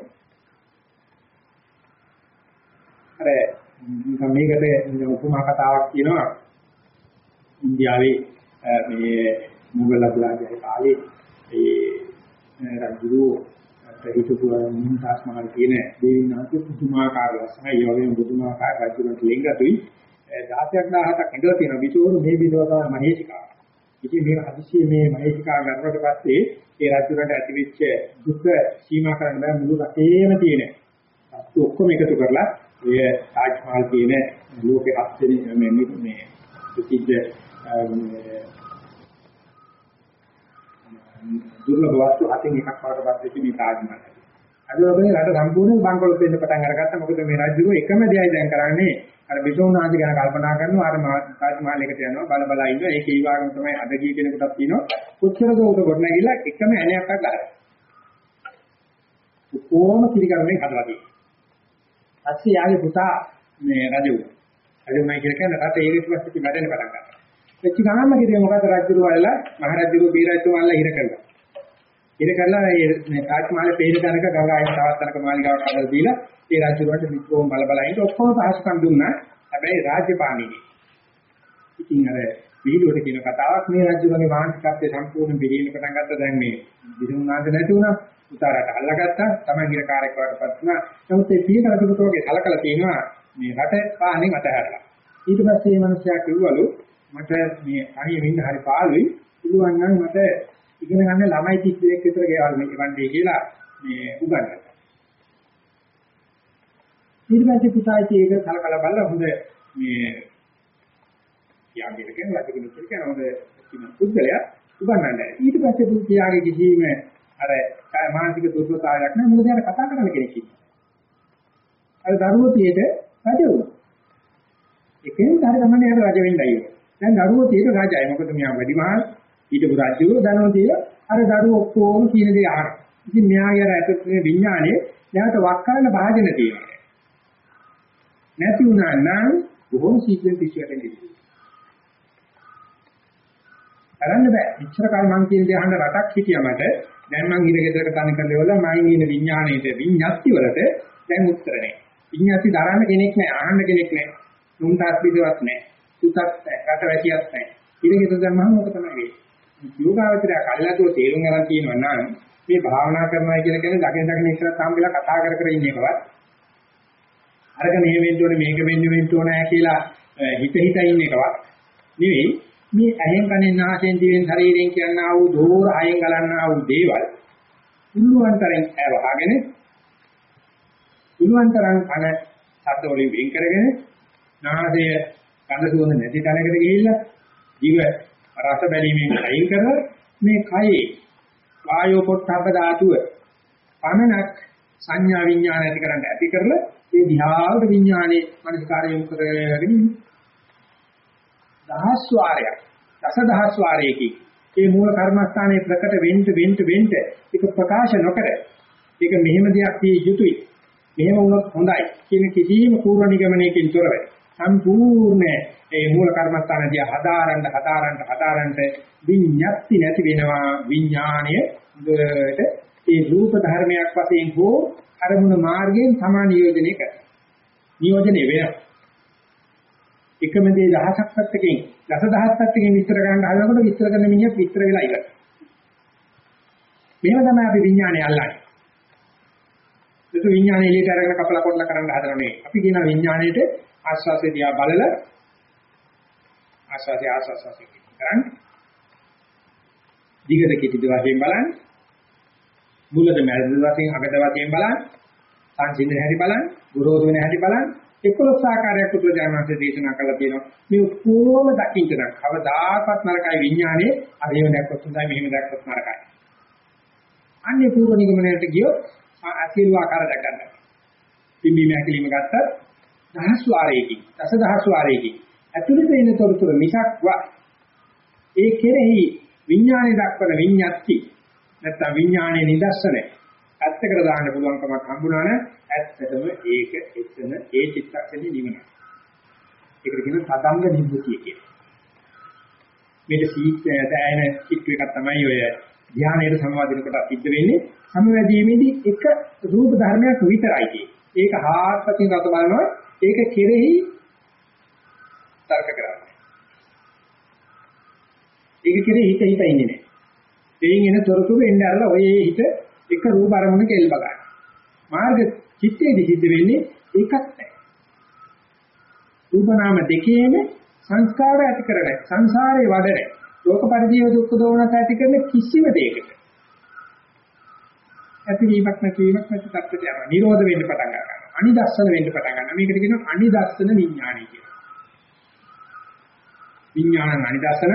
අර මේකට උපමා කතාවක් කියනවා ඉන්දියාවේ මේ මුගල අධිරාජ්‍යයේ කාලේ ඒ රජුරු හිටපු මුන්තාස් මහල් කියන දෙවියන්ගේ පුදුමාකාර ලස්සනයි ඒ වගේම පුදුමාකාර රජුන්ට ලෙන්ගතුයි 16ක් 17ක් ඉඳලා තියෙන විචෝරු මේ බිලව තමයි මහේශිකා. ඉතින් මේ හදිසියේ මේ මහේශිකා ගන්නකොට පස්සේ ඒ රජුන්ට ඇතිවෙච්ච දුක සීමා කරන්න බෑ මුළු රටේම තියෙන. අත් ඔක්කොම එකතු කරලා ඔය තාජ් මහල් කියන ලෝකේ හත් වෙනි මේ මේ ප්‍රසිද්ධ දුර්ලභ වස්තු හතෙන් එකක් වඩපත් වෙච්ච මේ තාජ් මහල්. අද ඔබේ රට සම්පූර්ණ බංකොලොත් වෙන්න පටන් අරගත්තා. මොකද මේ රජුගේ එකම දෙයයි දැන් කරන්නේ අර බිසෝනාදි ගැන කල්පනා කරනවා අර තාජ් මහල් එකට යනවා බල බල ඉන්නවා. ඒක ඒ වගේම තමයි අද කී කෙනෙකුටත් තියෙනවා. කොච්චර දෝක කොට නැගිලා එකම ඇණයක් ගන්නවා. කොහොම කිරිකරන්නේ හදලා තියෙනවා. පස්සේ යාගේ පුතා මේ රජු. රජුමයි කියලා කියන්නේ රට ඒක ඊපස්සේ වැඩෙන්න පටන් ගන්නවා. එච්ච ගාම කිරිය මොකද රජුරු වල්ලා මහ රජුරු බී රජතුමාලා හිර කරලා. හිර කරලා මේ තාජ් මහල් පේන තැනක ගංගාවෙන් තවත් තැනක මාලිගාවක් හදලා දීලා ඒ රජුරුන්ට වික්‍රෝම් බල බල හිට ඔක්කොම පහසුකම් දුන්නා. හැබැයි රාජ්‍යපාලනයේ. ඉතින් අර වීඩියෝට කියන කතාවක් මේ රජුගේ මානසිකත්වයේ සම්පූර්ණ පිළියෙල පටන් ගත්ත දැන් මේ විසුණුනාන්ද නැති වුණා. උතාරට අල්ලගත්තා. Taman ගිර කාර්යයක් වඩපත් වුණා. නමුත් ඒ පිය රජුට වගේ කලකලා තියෙනවා මේ රට පාණෙන් අතහැරලා. ඊට පස්සේ මේ මිනිස්සයා කිව්වලු මට මේ අනිය වෙන්න හරි පාළුයි. පුළුවන් නම් මට ඉගෙන ගන්න ළමයි 32ක් විතර ගෙවල් මේ වණ්ඩේ කියලා මේ උගන්වනවා. ඊට පස්සේ පුතායි ඒක කලකලා බලලා හොඳ මේ යාගිර කියන ලජිකුණු කියන හොඳ කින පුද්ගලයා උගන්වන්නේ. ඊට පස්සේ පුතියාගේ කිසිම අර මානසික දුර්වලතාවයක් නැහැ මොකද යාර කතා කරන්න කෙනෙක් ඉන්නේ. අර දරුවෝ පියේට රජ වුණා. එකෙන් හරි ගමන්නේ යාර රජ වෙන්නයි. දැන් දරුවෝ පියේට රජයි. මොකද මෙයා වැඩිමහල් ඊටපු රජුව දනෝ තියලා අර දරුවෝ ඔක්කොම කියන දේ අහන. ඉතින් මෙයාගේ අර ඇතුළත මේ විඥානේ එයාට වක් කරන්න භාජන තියෙනවා. නැති වුණා නම් බොහොම සීක්‍රෙන් පිටියට එන්නේ. කරන්න බෑ. ඉච්ඡර කල් මං කියන දේ අහන්න රටක් හිටියා මට. දැන් මං ඉර ගෙදරක තනි කරලා වල මයින් ඉන විඥාණයට විඤ්ඤාති වලට දැන් උත්තර නැහැ. විඤ්ඤාති දරන්න කෙනෙක් නැහැ, අහන්න කෙනෙක් නැහැ. නුන්ටත් පිටවත් නැහැ. සුතත් නැහැ, රට වැටියක් නැහැ. ඉර ගෙදර දැම්මම මොක තමයි වෙන්නේ? යෝගාවචරය කල්ලාතුව තේරුම් ගන්න තියෙනවා නම් මේ භාවනා කරනවා කියලා කියන්නේ දකින දකින ඉස්සරහ සම්බෙලා කතා කර කර ඉන්න එකවත් අරක මෙහෙ වෙන්න ඕනේ මේක වෙන්න වෙන්න ඕනේ කියලා හිත හිත ඉන්න එකවත් නෙවෙයි මේ ඇහෙන් කනෙන් නාසයෙන් දිවෙන් ශරීරයෙන් කියනා වූ දෝර අයෙන් ගලන්නා වූ දේවල් උල්ලුවන්තරෙන් ඇවහගෙන උල්ලුවන්තරන් කන ශබ්ද වලින් වෙන් කරගෙන නාසය කන සුවඳ නැති තැනකට ගිහිල්ලා ජීව රස බැලීමෙන් අයින් කරලා මේ කයේ වායෝ පොට්ටබ්බ ධාතුව පමණක් සංඥා විඥාන ඇති කරන්න ඇති කරලා ඒ ධ්‍යාවට විඥානේ මනස්කාරය යොමු කරගෙන දහස් වාරයක් දස දහස් වාරයකින් මේ මූල කර්මස්ථානයේ ප්‍රකට වෙන්න වෙන්න වෙන්න ඒක ප්‍රකාශ නොකර ඒක මෙහෙම දෙයක් තිය යුතුයි. මෙහෙම වුණොත් හොඳයි කියන කිසිම පූර්ව නිගමනයකින් තොරව සම්පූර්ණ ඒ මූල කර්මස්ථානදී හදාරන්න හදාරන්න හදාරන්න විඤ්ඤාති නැති වෙනවා. විඥාණය දෙට ඒ රූප ධර්මයක් වශයෙන් හෝ අරමුණ මාර්ගයෙන් සමාන නියෝජනය කරනවා. නියෝජනය වෙනවා. එකම දේ දහසක් පැත්තකින් දස දහස් පැත්තකින් විස්තර කරන්න හදනකොට විස්තර කරන මිනිහ විස්තර වෙලා ඉවරයි. මේව තමයි අපි විඥාණය අල්ලන්නේ. ඒක විඥාණය එළියට අරගෙන කපලා කොටලා කරන්න හදනනේ අපි කියන විඥාණයට ආස්වාසේ දිහා බලලා ආස්වාසේ ආස්වාසේ කරන්නේ. දිගට කිටිද වශයෙන් බලන්න. මුලද මැදද වශයෙන් අගද වශයෙන් බලන්න. සංසිඳන හැටි බලන්න. ගුරුවරු වෙන හැටි බලන්න. 11 ආකාරයක් පුදුජානන්සේ දේශනා කළා තියෙනවා මේ කොහොම දකින්න නම් කවදාකවත් නරකයි විඥානේ. අරේව දැක්කොත් හොඳයි මෙහෙම දැක්කොත් නරකයි. අන්නේ පූර්ව නිගමනයට ගියොත් අසීල ආකාර දැක ගන්නවා. පිම්බීම හැකිලිම ගත්තත් දහස් වාරයකින් දස දහස් වාරයකින් ඇතුළත ඉන්න තොරතුරු මිසක්වා ඒ කෙරෙහි විඥානයේ දක්වන විඤ්ඤාති නැත්නම් විඥානයේ නිදර්ශනය ඇත්තකට දාන්න පුළුවන්කමක් හම්බුනා නම් ඇත්තටම ඒක එතන ඒ චිත්තක්ෂණේ නිවන. ඒකට කියන සදංග නිබ්බුතිය කියන්නේ. මේක සීත් දැයන චිත්ත එකක් තමයි ඔය ධානයේ සම්වාදින කොට සිද්ධ වෙන්නේ. සමවැදීමේදී එක රූප ධර්මයක් විතරයි තියෙන්නේ. ඒක හාත්පසින් රත බලනවා ඒක කෙරෙහි තර්ක කරන්නේ. ඒක කෙරෙහි හිත හිත ඉන්නේ නැහැ. එයින් එන තොරතුරු එන්නේ අරලා ඔය හිත එක රූප අරමුණක එල්බ ගන්න. මාර්ග චිත්තයේදී සිද්ධ වෙන්නේ ඒකත් නැහැ. රූප නාම දෙකේම සංස්කාර ඇති කරගෙන සංසාරේ වඩන ලෝක පරිදීව දුක්ඛ දෝමනස ඇති කරන කිසිම දෙයකට ඇතිවීමක් නැතිවීමක් නැති තත්ත්වයට යනවා. නිරෝධ වෙන්න පටන් ගන්නවා. අනිදස්සන වෙන්න පටන් ගන්නවා. මේකට කියනවා අනිදස්සන විඥානයි කියලා. විඥානං අනිදස්සන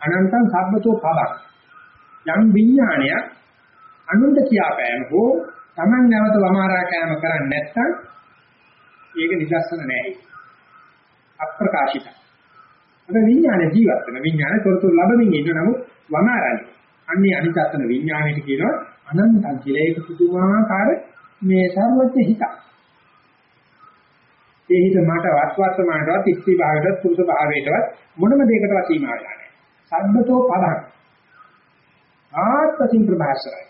අනන්තං සබ්බතෝ පබක්. යම් විඥානයක් අනුන්ට කියාපෑම හෝ Taman නැවත වමාරා කෑම කරන්නේ නැත්නම් ඒක නිදර්ශන නෑ. අප්‍රකාශිත. අද විඥාන ජීවත් වෙන විඥාන තොරතුරු ලැබමින් ඉන්න නමුත් වමාරන්නේ. අන්නේ අනිත්‍යන විඥාණයට කියනවා අනන්තං කියලා ඒක පුදුමාකාර මේ සර්වඥ හිත. ඒ හිත මට වස්වර්තමානටවත් ඉස්ති භාවයටවත් පුරුෂ භාවයටවත් මොනම දෙයකටවත් සීමා වෙලා නැහැ. සම්බතෝ පදං. ආත්මසින් ප්‍රභාසරයි.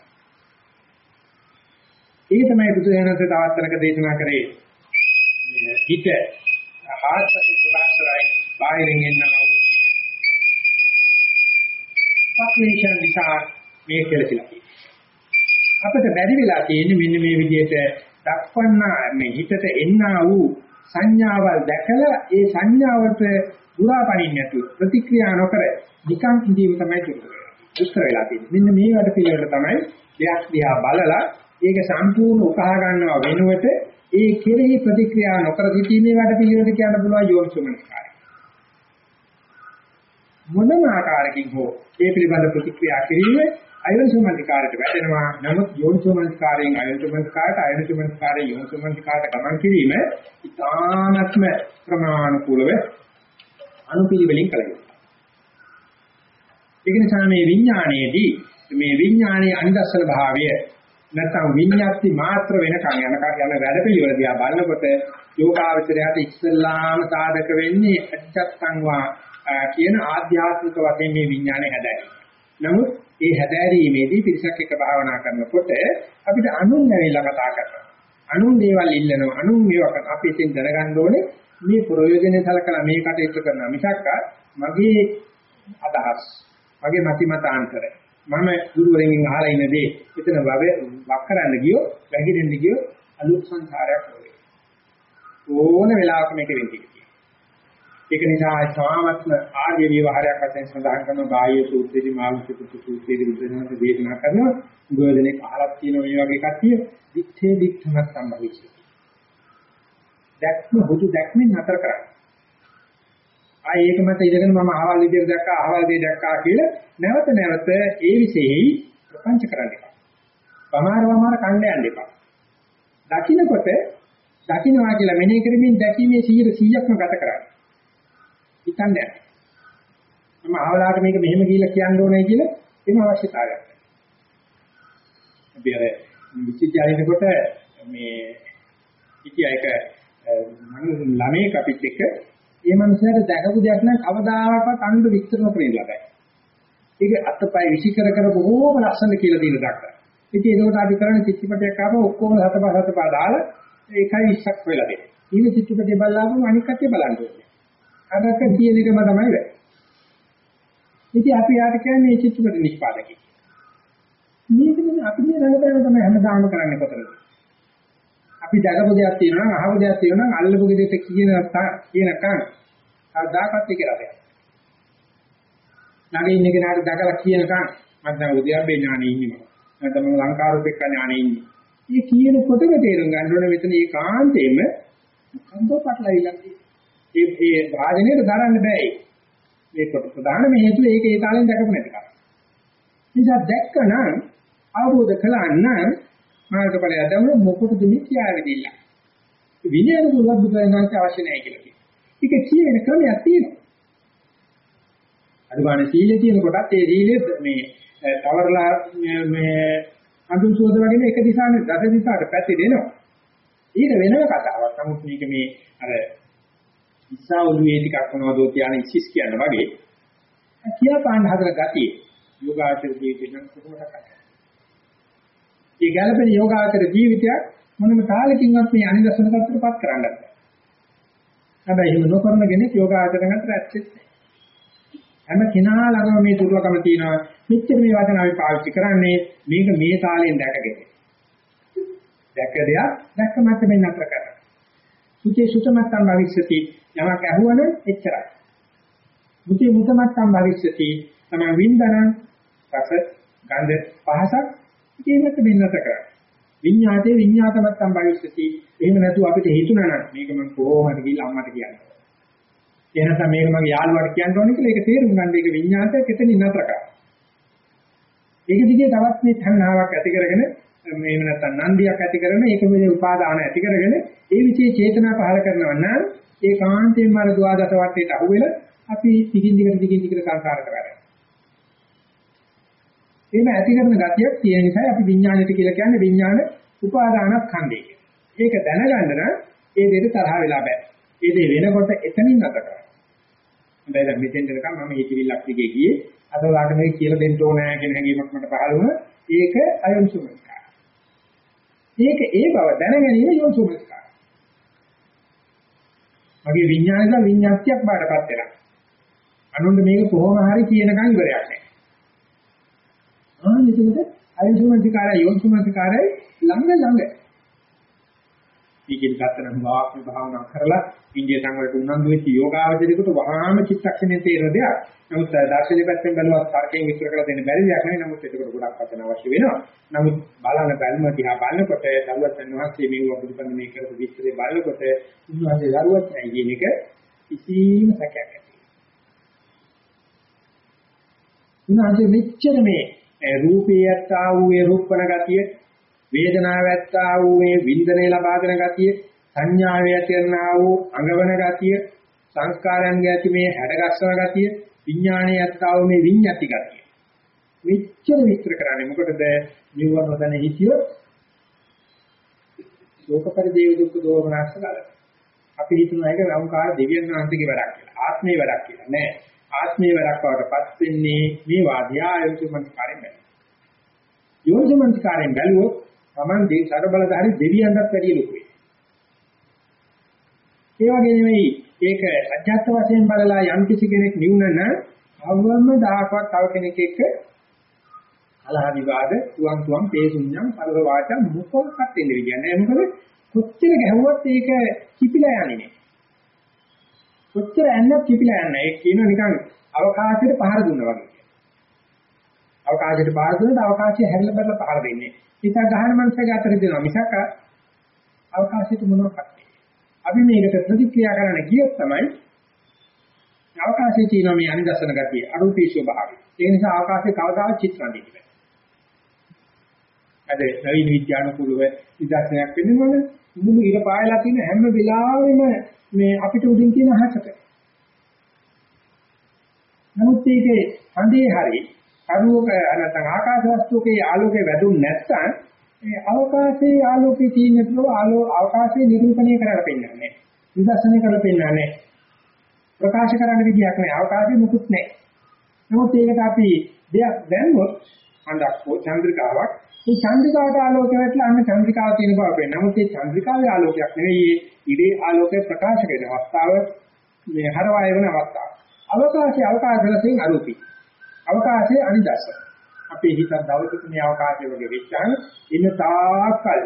ඒක තමයි බුදුහාමසේ තවත් තැනක දේශනා කරේ. හිත ආත්මසින් ප්‍රභාසරයි බාහිරින් එන්නා වූ. පක්ෂේෂණ නිසා මේ කියලා කියනවා. අපිට බැරි වෙලා තියෙන්නේ මෙන්න මේ විදිහට දක්වන්න මේ හිතට එන්නා වූ සංඥාවල් දැකලා ඒ සංඥාවට දුරාපනින්න නැතුව ප්‍රතික්‍රියා නොකර නිකන් ඉඳීම තමයි දුෂ්කර වෙලා තියෙන්නේ. මෙන්න මේ වැඩ පිළිවෙල තමයි දෙයක් දිහා බලලා ඒක සම්පූර්ණ උකහා ගන්නවා වෙනුවට ඒ කෙරෙහි ප්‍රතික්‍රියා නොකර සිටීමේ වැඩ පිළිවෙලට කියන්න පුළුවන් යෝනිසමනස්කාරය. මොනම ආකාරකින් හෝ ඒ පිළිබඳ ප්‍රතික්‍රියා කිරීම අයෝනිසෝමනසිකාරයට වැටෙනවා. නමුත් යෝනිසෝමනසිකාරයෙන් අයෝනිසෝමනසිකාරයට අයෝනිසෝමනසිකාරයෙන් යෝනිසෝමනසිකාරයට ගමන් කිරීම ඉතාමත්ම ප්‍රමාණිකූලව අනුපිළිවෙලින් කළ යුතුයි. ඒක නිසා මේ විඥානයේදී මේ විඥානයේ අනිදස්සන භාවය නැත්නම් විඤ්ඤාති මාත්‍ර වෙනකන් යන යන වැඩ පිළිවෙල දිහා බලනකොට යෝගාවචරයට ඉස්සල්ලාම සාධක වෙන්නේ අජත්තං වා කියන ආධ්‍යාත්මික වශයෙන් මේ විඥානය හැදෑරීම. නමුත් ඒ හැදෑරීමේදී පිරිසක් එක්ක භාවනා කරනකොට අපිට අනුන් නැවිලා කතා කරනවා. අනුන් දේවල් ඉල්ලනවා. අනුන් මේවා කරනවා. අපි ඉතින් දැනගන්න ඕනේ මේ ප්‍රයෝජනෙ සලකලා මේ කටයුතු කරනවා මිසක් මගේ අදහස් මගේ මති මතාන්තරය මම ගුරුවරයෙක්ගෙන් අහලා ඉන්න දේ එතන වක් කරන්න ගියෝ වැగిරෙන්න ගියෝ අලුත් සංසාරයක් වගේ ඕන වෙලාවක මේක වෙන්නේ ඒක නිසා සාමත්ම ආර්ය විවහාරයක් වශයෙන් සඳහන් කරන බාහ්‍ය සූත්‍රයේදී මානසික සූත්‍රයේදී බුදුසසුන දේශනා කරනවා ගෝධනේ පහලක් තියෙන මේ වගේ කට්ටිය දිත්තේ දිත්තමත් සම්භවිසි. දැක්ම හුදු දැක්මින් නතර කරන්නේ. ආ ඒක මත ඉඳගෙන මම අහවල් විදියට දැක්කා අහවල් දේ දැක්කා කියලා නැවත නැවත ඒ විශේෂයි ප්‍රපංච කරන්න එපා. වමාර වමාර කණ්ඩ යන්න එපා. දකින්නකොට දකින්නවා කියලා මෙනෙහි කරමින් දැකීමේ 100%ක්ම ගත කරන්න. හිතන්න යනවා. මම ආවලාට මේක මෙහෙම කියලා කියන්න ඕනේ කියලා එන අවශ්‍යතාවයක්. අපි අර විචිත්‍යයකට මේ ඉතියයික මම ළමයි අපිත් එක්ක ඒ මනුස්සයාට දැකපු දෙයක් නම් කවදාකවත් අනුර විස්තර නොකරන ලබයි. ඒක අතපය විසි කර කර බොහෝම ලස්සන කියලා දින දක්වනවා. ඉතින් ඒකට අපි කරන්නේ චිත්‍රපටයක් ආව ඔක්කොම හතපහ හතපහ දාලා ඒකයි 20ක් වෙලා දෙන්නේ. ඊට චිත්‍රපටය බලලාම අනික් කටේ බලන්න ඕනේ. අරක කියන එකම තමයි වෙන්නේ. ඉතින් අපි යාට කියන්නේ මේ චිත්තපට නිෂ්පාදකයි. මේක නේ අපි මේ රඟපෑම තමයි හැමදාම කරන්නේ කොතරද? අපි දකපු දෙයක් තියෙනවා නම් අහපු දෙයක් තියෙනවා නම් අල්ලපු දෙයට කියන කියනකම් අදාකත් ඒක රටයක්. ළඟ ඉන්න කෙනාට දකලා කියනකම් මම දැන් උද්‍යාපේ ඥානෙ ඉන්නේ මම. නැත්නම් මම ලංකාරූපෙක් ඥානෙ ඉන්නේ. මේ කියනකොටම තේරුම් ගන්න ඕනේ මෙතන ඒකාන්තයෙන්ම මොකන්දෝ පටලවිලා තියෙන්නේ. ඒ ඒ භාජනයට දරන්න බෑ ඒක. මේක ප්‍රධානම හේතුව ඒක ඒ තාලෙන් දැකපු නැතිකම. නිසා දැක්කනම් අවබෝධ කළා නම් මාර්ගඵලය දැමුණු මොකටද මේ කියාවෙදිಲ್ಲ. විනයන දුර්ලභ කරනවාට අවශ්‍ය නැහැ කියලා කියනවා. ඒක කියන ක්‍රමයක් තියෙනවා. අදුගානේ සීලේ තියෙන කොටත් ඒ සීලේ මේ තවරලා මේ අඳුන් සෝද වගේ එක දිශාවෙන් දස දිශාවට පැතිරෙනවා. ඊට වෙනම කතාවක්. නමුත් මේක මේ අර ඉස්සා ඔළුවේ ටිකක් මොනවදෝ කියන ඉස්සිස් කියන වගේ කියා පාන්න හදන ගතිය යෝගාචර ජීවිතේ කොහොමද කරන්නේ? මේ ගැළපෙන යෝගාචර ජීවිතයක් මොනම තාලකින්වත් මේ අනිදසන කතරපත් කරන්න බෑ. හැබැයි එහෙම නොකරන කෙනෙක් යෝගාචරණ අතර ඇත්තෙත් නෑ. හැම කෙනා ළඟම මේ දුර්ලභකම තියෙනවා. මෙච්චර මේ වචන අපි පාවිච්චි කරන්නේ මේක මේ තාලෙන් දැකගෙන. දැක්ක දෙයක් දැක්ක මට්ටමින් නතර කරනවා. සුචේ සුතමත්තම් භවිෂ්‍යති යමක් ඇහුවනම් එච්චරයි. මුති මුතමත්තම් භවිෂ්‍යති තමයි වින්දන රස ගන්ධ පහසක් ඒකට බින්නත කරා. විඤ්ඤාතේ විඤ්ඤාතමත්තම් භවිෂ්‍යති එහෙම නැතුව අපිට හිතුණා නම් මේක මම කොහොමද කියලා අම්මට කියන්නේ. එහෙ නැත්නම් මේක මගේ යාළුවාට කියන්න ඕනේ කියලා ඒක තේරුම් ගන්න ඒක විඤ්ඤාතයක් එතනින් නතර කරා. ඒක දිගේ තවත් මේ තණ්හාවක් ඇති කරගෙන මේව නැත්නම් නන්දියක් ඇති කරන ඒක මේ උපාදාන ඇති කරගෙන ඒ විචේ චේතනා පහල කරනවා නම් ඒ කාන්තේම අර දුආදස වටේට අහුවෙලා අපි දිගින් දිගට දිගින් දිගට සංසාර කරගන්නවා. එහෙම ඇති කරන ගතියක් තියෙන නිසා අපි විඥාණයට කියලා කියන්නේ විඥාන උපාදාන ඛණ්ඩය කියලා. ඒක දැනගන්න නම් ඒ දෙයට තරහ වෙලා බෑ. ඒ දේ වෙනකොට එතනින් නැත කරා. හැබැයි දැන් මෙතෙන් දෙනකම් මම හිතවිල්ලක් දිගේ ගියේ අද ඔයාලට මේ කියලා දෙන්න ඕනෑ කියන හැඟීමක් මට පහළ වුණා. ඒක අයොන්සුමස්කාර. ඒක ඒ බව දැනගැනීම යොන්සුමස්කාර. මගේ විඥානය විඥාත්‍යක් බාටපත් වෙනවා. අනුන්ට මේක කොහොම හරි කියනකම් ඉවරයක් නැහැ. ආ එතකොට අයොන්සුමස්කාරය යොන්සුමස්කාරය ළඟ ළඟ මේකෙන් ගත්තනම් වාක්ම භාවනා කරලා ඉන්දිය සංවරට උනන්දු වෙච්ච යෝගාවචරිකට වහාම චිත්තක්ෂණයේ තේරෙන දෙයක්. නමුත් දාර්ශනික පැත්තෙන් බලුවත් තර්කයෙන් විස්තර කරලා දෙන්න බැරි දෙයක් නෙවෙයි. නමුත් ඒකට ගොඩක් වචන අවශ්‍ය වෙනවා. නමුත් බලන බැල්ම දිහා බලනකොට දරුවත් වහන්සේ මේ වපුදුපන්න මේ කරපු විස්තරේ බලනකොට උන්වහන්සේ දරුවත් නැහැ කියන එක කිසිම සැකයක් නැහැ. උන්වහන්සේ මෙච්චර මේ රූපේයත් ආ වූ ඒ රූපණ ගතිය වේදනාව ඇත්තා වූ මේ වින්දනය ලබා දෙන ගතිය සංඥාවේ ඇතිවනා වූ අඟවන ගතිය සංස්කාරයන්ගේ ඇති මේ හැඩගස්සන ගතිය විඥානයේ ඇත්තා වූ මේ විඤ්ඤාති ගතිය. මෙච්චර විස්තර කරන්නේ මොකටද? නිවන නොදැන හිතියොත් ශෝක පරිදේව දුක්ඛ දෝමනස්ස ගල අපි හිතන එක වංකාර දෙවියන් වහන්සේගේ වැඩක් කියලා. ආත්මේ වැඩක් කියලා නෑ. ආත්මේ වැඩක් වඩපත් වෙන්නේ මේ වාදියා ආයුතුමන්ස්කාරයෙන් බැලුවොත්. යෝනිසමන්ස්කාරයෙන් බැලුවොත් Taman දේ සර බලධාරි දෙවියන්ටත් වැඩිය ලොකුයි. ඒ වගේ නෙවෙයි ඒක අජත්ත වශයෙන් බලලා යම් කිසි කෙනෙක් නිවුනන අවවම දහකවත් තව කෙනෙක් එක්ක කලහ විවාද තුවන් තුවන් පේසුඤ්ඤම් පරව වාචා මොකක්වත් දෙන්නේ කියන්නේ මොකද කොච්චර ගැහුවත් ඒක කිපිලා යන්නේ නෑ. කොච්චර ඇන්නත් කිපිලා යන්නේ. ඒක කියන නිකන් අවකාශයට පහර දුන්නා වගේ. අවකාශයට පහර දුන්නොත් අවකාශය හැරිලා බරලා පහර දෙන්නේ. හිත ගහන මනුස්සයගේ අතර දෙනවා මිසක් අවකාශයට මොනවක්වත් අපි මේකට ප්‍රතික්‍රියා කරන්න ගියොත් තමයි අවකාශයේ තියෙන මේ අනිදසන ගතිය අරූපී ස්වභාවය. ඒ නිසා අවකාශයේ කවදාවත් චිත්‍රණ දෙන්න බෑ. අද නවීන විද්‍යානුකූලව ඉදර්ශනයක් වෙනවනේ මුළු ඉර පායලා තියෙන හැම වෙලාවෙම මේ අපිට උදින් තියෙන අහසට. නමුත් ඒකේ හඳේ හරි කරුවක නැත්නම් ආකාශ වස්තුකේ ආලෝකය වැදුන් නැත්නම් ඒ අවකාශයේ ආලෝකයේ තියෙන තුරු ආලෝ අවකාශයේ නිරූපණය කරලා පෙන්නන්නේ. නිදර්ශනය කරලා පෙන්නන්නේ. ප්‍රකාශ කරන්න විදියක් නැහැ. අවකාශයේ මුකුත් නැහැ. නමුත් ඒකට අපි දෙයක් දැම්මොත් අඬක් හෝ චන්ද්‍රිකාවක් මේ චන්ද්‍රිකාවට ආලෝකය වැටලා අන්න චන්ද්‍රිකාව තියෙන බව පේනවා. නමුත් මේ චන්ද්‍රිකාවේ ආලෝකයක් නෙවෙයි ඉරේ ආලෝකය ප්‍රකාශ කරන අවස්ථාව මේ හරවාය වෙන අවස්ථාව. අවකාශයේ අවකාශ වශයෙන් අරූපී. අවකාශයේ අනිදස්ස. අපේ හිත දවසක මේ අවකාශය වගේ වෙච්චාම ඉන්න තාක්කල්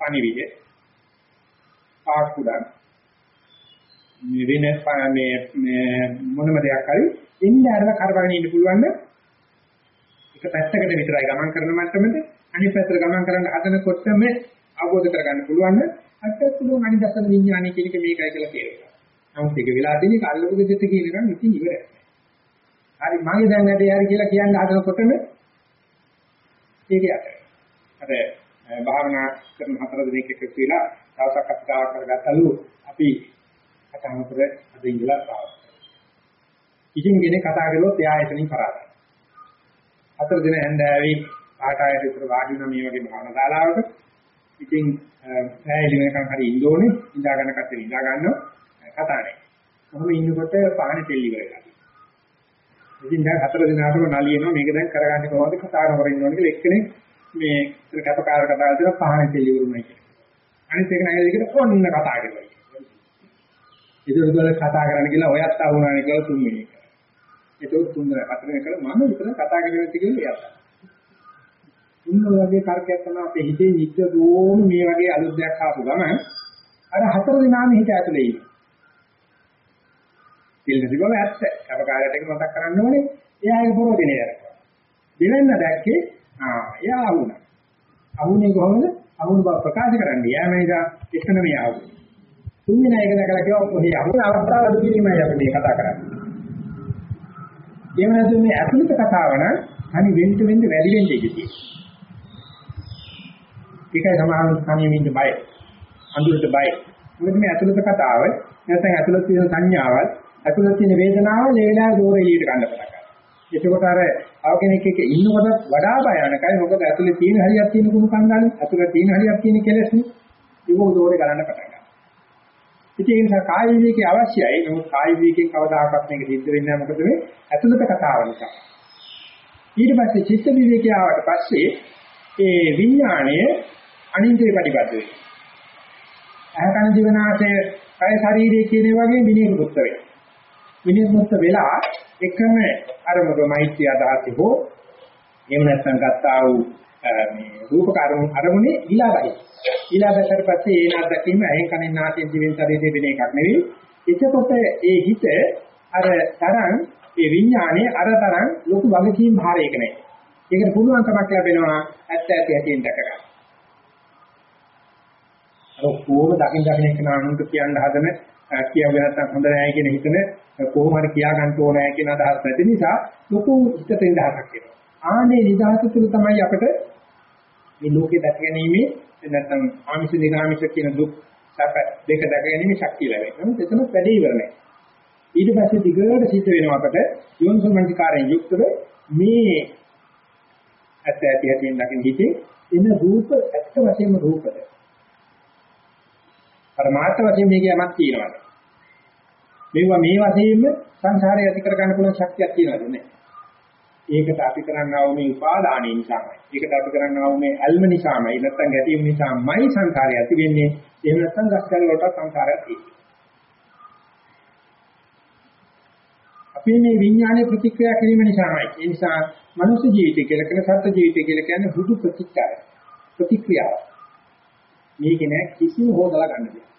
පණිවිඩ පාස්කුඩන් මේ වෙන මේ මොනම දෙයක් හරි ඉන්න අරලා කරවගෙන ඉන්න පුළුවන් නම් එක පැත්තකට විතරයි ගමන් කරන මට්ටමද අනිත් පැත්තට ගමන් කරන්න හදනකොටම අවබෝධ කරගන්න පුළුවන් නම් අත්‍යත් පුළුවන් අනිදස්සන විඥානය කියන එක මේකයි කියලා කියනවා. නමුත් ඒක වෙලා දෙන්නේ කල්ලුක දෙත කියන එක ඉතින් ඉවරයි. හරි මගේ දැන් වැඩේ හරි කියලා කියන්න හදනකොටම ඒක යට. අර භාවනා කරන හතර දිනක එකතු වෙලා දවසක් කතා කරගත්තලු අපි කතාවතර අද ඉඳලා පාවා. කිසිම කෙනෙක් කතා කළොත් එයා එතනින් කරාදයි. හතර දින හැන්දෑවේ ආකාරයට විතර වාඩි වෙන මේ වගේ භාවනා ශාලාවක ඉතින් පැය වෙනකන් හරි ඉන්න ඕනේ ඉඳා ගන්න කටේ ඉඳා ගන්නවා කතා නැහැ. කොහොම ඉන්නකොට පහනේ තෙල් ඉවරලා. ඉතින් දැන් හතර දිනකටම නලියනවා මේක දැන් කරගන්නේ කොහොමද කතා නොකර ඉන්න ඕනේ කියලා එක්කෙනෙක් මේ කැපකාර කතා කරලා පහනේ තෙල් ඉවරුනේ කියලා. අනිත් එක නෑ දෙකට ඔන්න කතා කරලා. ඒක කතා කරන්න කියලා ඔයත් ආවුණානේ කියලා තුන් මිනිහ. ඒක තුන් දෙනා හතරේ කරලා මම විතර කතා කරගෙන ඉති කියලා එයාට. තුන් වගේ කාර්යයක් තමයි අපේ හිතේ නිතරම මේ වගේ අලුත් දෙයක් ආපු ගමන් අර හතර දිනාම හිත ඇතුලේ ඉන්නේ. පිළිදි බව ඇත්ත. කපකාරයට එක මතක් කරන්න ඕනේ. එයා ඒක පොරොදිනේ කරනවා. දෙවෙන්න දැක්කේ ආ එයා ආවුණා. ආවුනේ කොහොමද? ආවුණ බව ප්‍රකාශ කරන්නේ. යා මේදා එක්කන මේ ආවුනේ. තුන්වෙනි එක දැකලා කිව්වා කොහේ ආවුණ අවස්ථාව අඩු කිරීමයි අපි මේ කතා කරන්නේ. එහෙම නැත්නම් මේ අතුලිත කතාව නම් අනි වෙන්න වෙන්න වැඩි වෙන්න ඉතියි. ඒකයි සමාන කණියමින්ද බය. අඳුරට බය. මොකද මේ අතුලිත කතාව නැත්නම් අතුලිත තියෙන සංඥාවල් අතුලිත තියෙන වේදනාව මේ වෙලාවේ දෝර එළියට ගන්න පටන් ගන්නවා. එතකොට අර තව කෙනෙක් එක්ක ඉන්නකොට වඩා භයානකයි මොකද ඇතුලේ තියෙන හරියක් තියෙන කුණු කන්දල් ඇතුලේ තියෙන හරියක් තියෙන කෙලෙස්නේ ඒක දෝරේ ගලන්න පටන් ගන්නවා. ඉතින් ඒ නිසා කාය විවේකී අවශ්‍යයි. නමුත් කාය විවේකයෙන් කවදාකවත් මේක සිද්ධ වෙන්නේ නැහැ මොකද මේ ඇතුළත කතාව නිසා. ඊට පස්සේ චිත්ත විවේකී ආවට පස්සේ ඒ විඥාණය අනින්ද්‍රිය ප්‍රතිබද්ධ වෙනවා. අහකන දිවනාසය කය ශරීරයේ කියන වගේ විනිවිද වෙනවා. විනිවිද වෙලා එකම අරමුණ මෛත්‍රී අදහස හෝ එහෙම නැත්නම් ගත්තා වූ මේ රූප කර්ම අරමුණේ ඊළඟයි. ඊළඟට පස්සේ ඒන අත්දැකීම ඇහෙන් කනෙන් නාසයෙන් දිවෙන් ශරීරයෙන් වෙන එකක් නෙවෙයි. එතකොට ඒ හිත අර තරම් ඒ විඥානයේ අර තරම් ලොකු වගකීම් භාරයක නැහැ. ඒකට පුළුවන්කමක් ලැබෙනවා ඇත්ත ඇති හැටියෙන් දැක ගන්න. අර කොහොම දකින් දකින් එක නානුන්ට කියන්න හදන කියවගෙන නැත්නම් හොඳ නැහැ කියන හිතන කොහොම හරි කියා ගන්න ඕනේ කියන අදහස් නැති නිසා ලොකු හිතට ඉඳහසක් එනවා. ආනේ නිදහස තුළ තමයි අපිට මේ ලෝකේ දැක ගැනීමේ නැත්නම් ආමිෂ නිර්ආමිෂ කියන දුක් සැප දෙක දැක ගැනීමේ ශක්තිය ලැබෙනවා. නමුත් එතන වැඩේ ඉවර නැහැ. ඊට පස්සේ දිගට සිද්ධ වෙනවා අපට යෝනිසමනිකාරයෙන් යුක්තව මේ ඇත්ත ඇති ඇතින් දකින්න හිතේ එන රූප ඇත්ත වශයෙන්ම රූපද. පරමාර්ථ වශයෙන් මේකේ යමක් තියෙනවද? මේවා මේ වශයෙන්ම සංසාරය ඇති කර ගන්න පුළුවන් ශක්තියක් තියෙනවද නැහැ? ඒකට අපි කරන්නා වූ මේ උපාදානයේ නිසාමයි. ඒකට අපි කරන්නා වූ මේ අල්ම නිසාමයි. නැත්තම් ගැටීම නිසාමයි සංකාරය ඇති වෙන්නේ. එහෙම නැත්තම් ගස්කල් වලට සංකාරයක් තියෙනවා. අපි මේ විඥානයේ ප්‍රතික්‍රියා කිරීම නිසාමයි. ඒ නිසා මනුෂ්‍ය ජීවිතය කියලා කියන සත්ත්ව ජීවිතය කියලා කියන්නේ හුදු ප්‍රතික්‍රියාව. ප්‍රතික්‍රියාව. මේක නෑ කිසිම හොදලා ගන්න දෙයක්.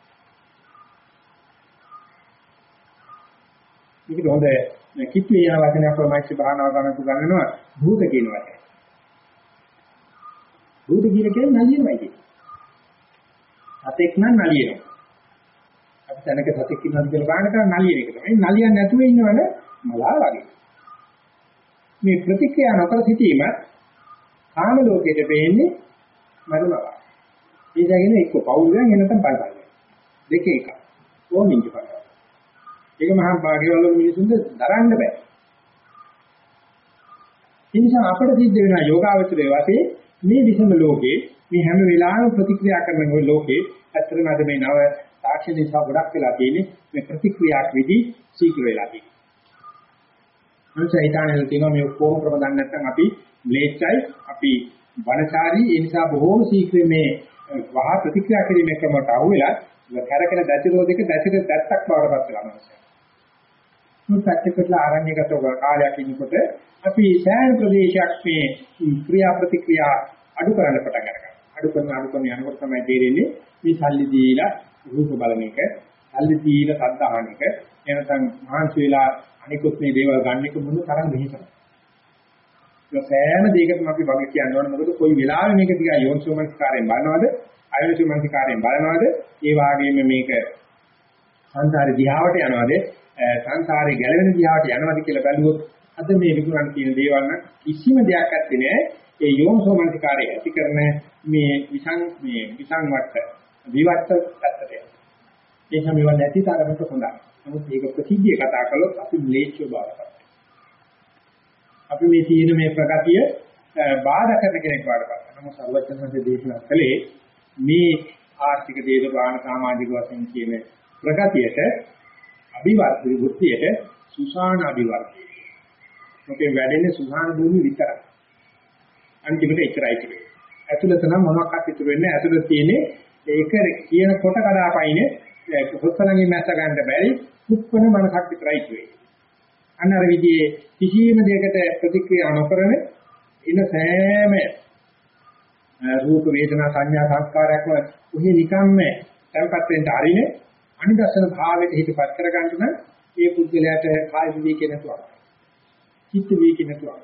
මේක හොඳ කිත්තු කියන වචනයක් ප්‍රමායිච්ච භාවනාව ගන්න පුගන්නනවා භූත කියන වචනේ. භූත කියන කියන්නේ නලියමයි කියන්නේ. සතෙක් නම් නලියනවා. අපි දැනක සතෙක් ඉන්නවද කියලා බලන්න කරා නලියන එක තමයි. නලියන්නේ නැතුව ඉන්නවනේ මලා වගේ. මේ ප්‍රතික්‍රියා නොකර සිටීම කාම ලෝකයට වෙන්නේ මරණවා. ඒ දැගෙන එක්ක පෞද්ගලයන් එනතම් බය බය. දෙක එක. ඕමින්ජ බලනවා. ඒක මහා භාග්‍යවල මිනිසුන්ට දරන්න බෑ. ඒ නිසා අපිට සිද්ධ වෙන යෝගාවචරයේ වාසේ මේ විසම ලෝකේ මේ හැම වෙලාවෙම ප්‍රතික්‍රියා කරන ওই ලෝකේ ඇත්තටම අද මේ නව තාක්ෂණ නිසා ගොඩක් වෙලා තියෙන්නේ මේ ප්‍රතික්‍රියාක් විදි සීක්‍ර වෙලා තියෙන්නේ. මනුෂ්‍ය හිතානල් කියනවා මේ ඔක්කොම ක්‍රම දන්නේ නැත්නම් අපි ම්ලේච්ඡයි අපි වනචාරී ඒ නිසා බොහෝම සීක්‍රේ මේ වහා ප්‍රතික්‍රියා කිරීමේ ක්‍රමයට අහුවෙලා කරකෙන දැතිරෝධික දැතිර දැත්තක් බවටපත් වෙලා මනුෂ්‍යයා. මුත්‍ත්‍යකට ආරණ්‍යගත කාලයක් ඉන්නකොට අපි සෑහෙන ප්‍රදේශයක් මේ ක්‍රියා ප්‍රතික්‍රියා අඩු කරන්න පටන් ගන්නවා. අඩු කරන අඩු කරන යනකොට තමයි තේරෙන්නේ මේ සල්ලි දීලා රූප බලන එක, සල්ලි දීලා සද්ද අහන එක, එනසම් මහන්සි වෙලා අනිකුත් මේ දේවල් ගන්න එක මොන තරම් මෙහෙසද. ඒ සෑම දෙයකටම අපි වගේ කියන්න ඕනේ මොකද කොයි වෙලාවෙ මේක දිහා යෝනිසෝමනස්කාරයෙන් බලනවද, අයෝනිසෝමනස්කාරයෙන් බලනවද, ඒ වගේම මේක සංසාරේ දිහාවට යනවද සංසාරේ ගැලවෙන දිහාට යනවාද කියලා බැලුවොත් අද මේ විකුණන් කියන දේවල් නම් කිසිම දෙයක් ඇත්තේ නැහැ. ඒ යෝනිසෝමනසිකාරය ඇති කරන මේ විසං මේ විසං වට විවට්ට පැත්තට. ඒක මේවා නැති තරමට හොඳයි. නමුත් මේක ප්‍රසිද්ධිය කතා කළොත් අපි ම්ලේච්ඡව බවට අපි මේ තියෙන මේ ප්‍රගතිය බාධා කරන කෙනෙක් වඩපත්. නමුත් සර්වඥාන්සේ දේශනා කළේ මේ ආර්ථික දේශපාලන සමාජික වශයෙන් කියන ප්‍රගතියට අභිවර්ධි වෘත්තියට සුසාන අභිවර්ධි. මොකේ වැඩෙන්නේ සුසාන භූමි විතරයි. අන්තිමට එච්චරයි කියන්නේ. ඇතුළත නම් මොනවක්වත් ඉතුරු වෙන්නේ නැහැ. ඇතුළත තියෙන්නේ ඒක කියන කොට කඩාපයිනේ හොස්සලංගි මැස්ස ගන්න බැරි කුප්පන මනසක් විතරයි ඉතුරු වෙන්නේ. අන්න අර විදිහේ කිසියම් දෙයකට ප්‍රතික්‍රියා නොකරන ඉන සෑම රූප වේදනා සංඥා සංස්කාරයක්ම උහි නිකම්ම tempත් වෙන්න අරිනේ අනිදර්ශන භාවයට හිතපත් කරගන්න නම් ඒ පුද්ගලයාට කාය විවේකේ නැතුවක් චිත්ත විවේකේ නැතුවක්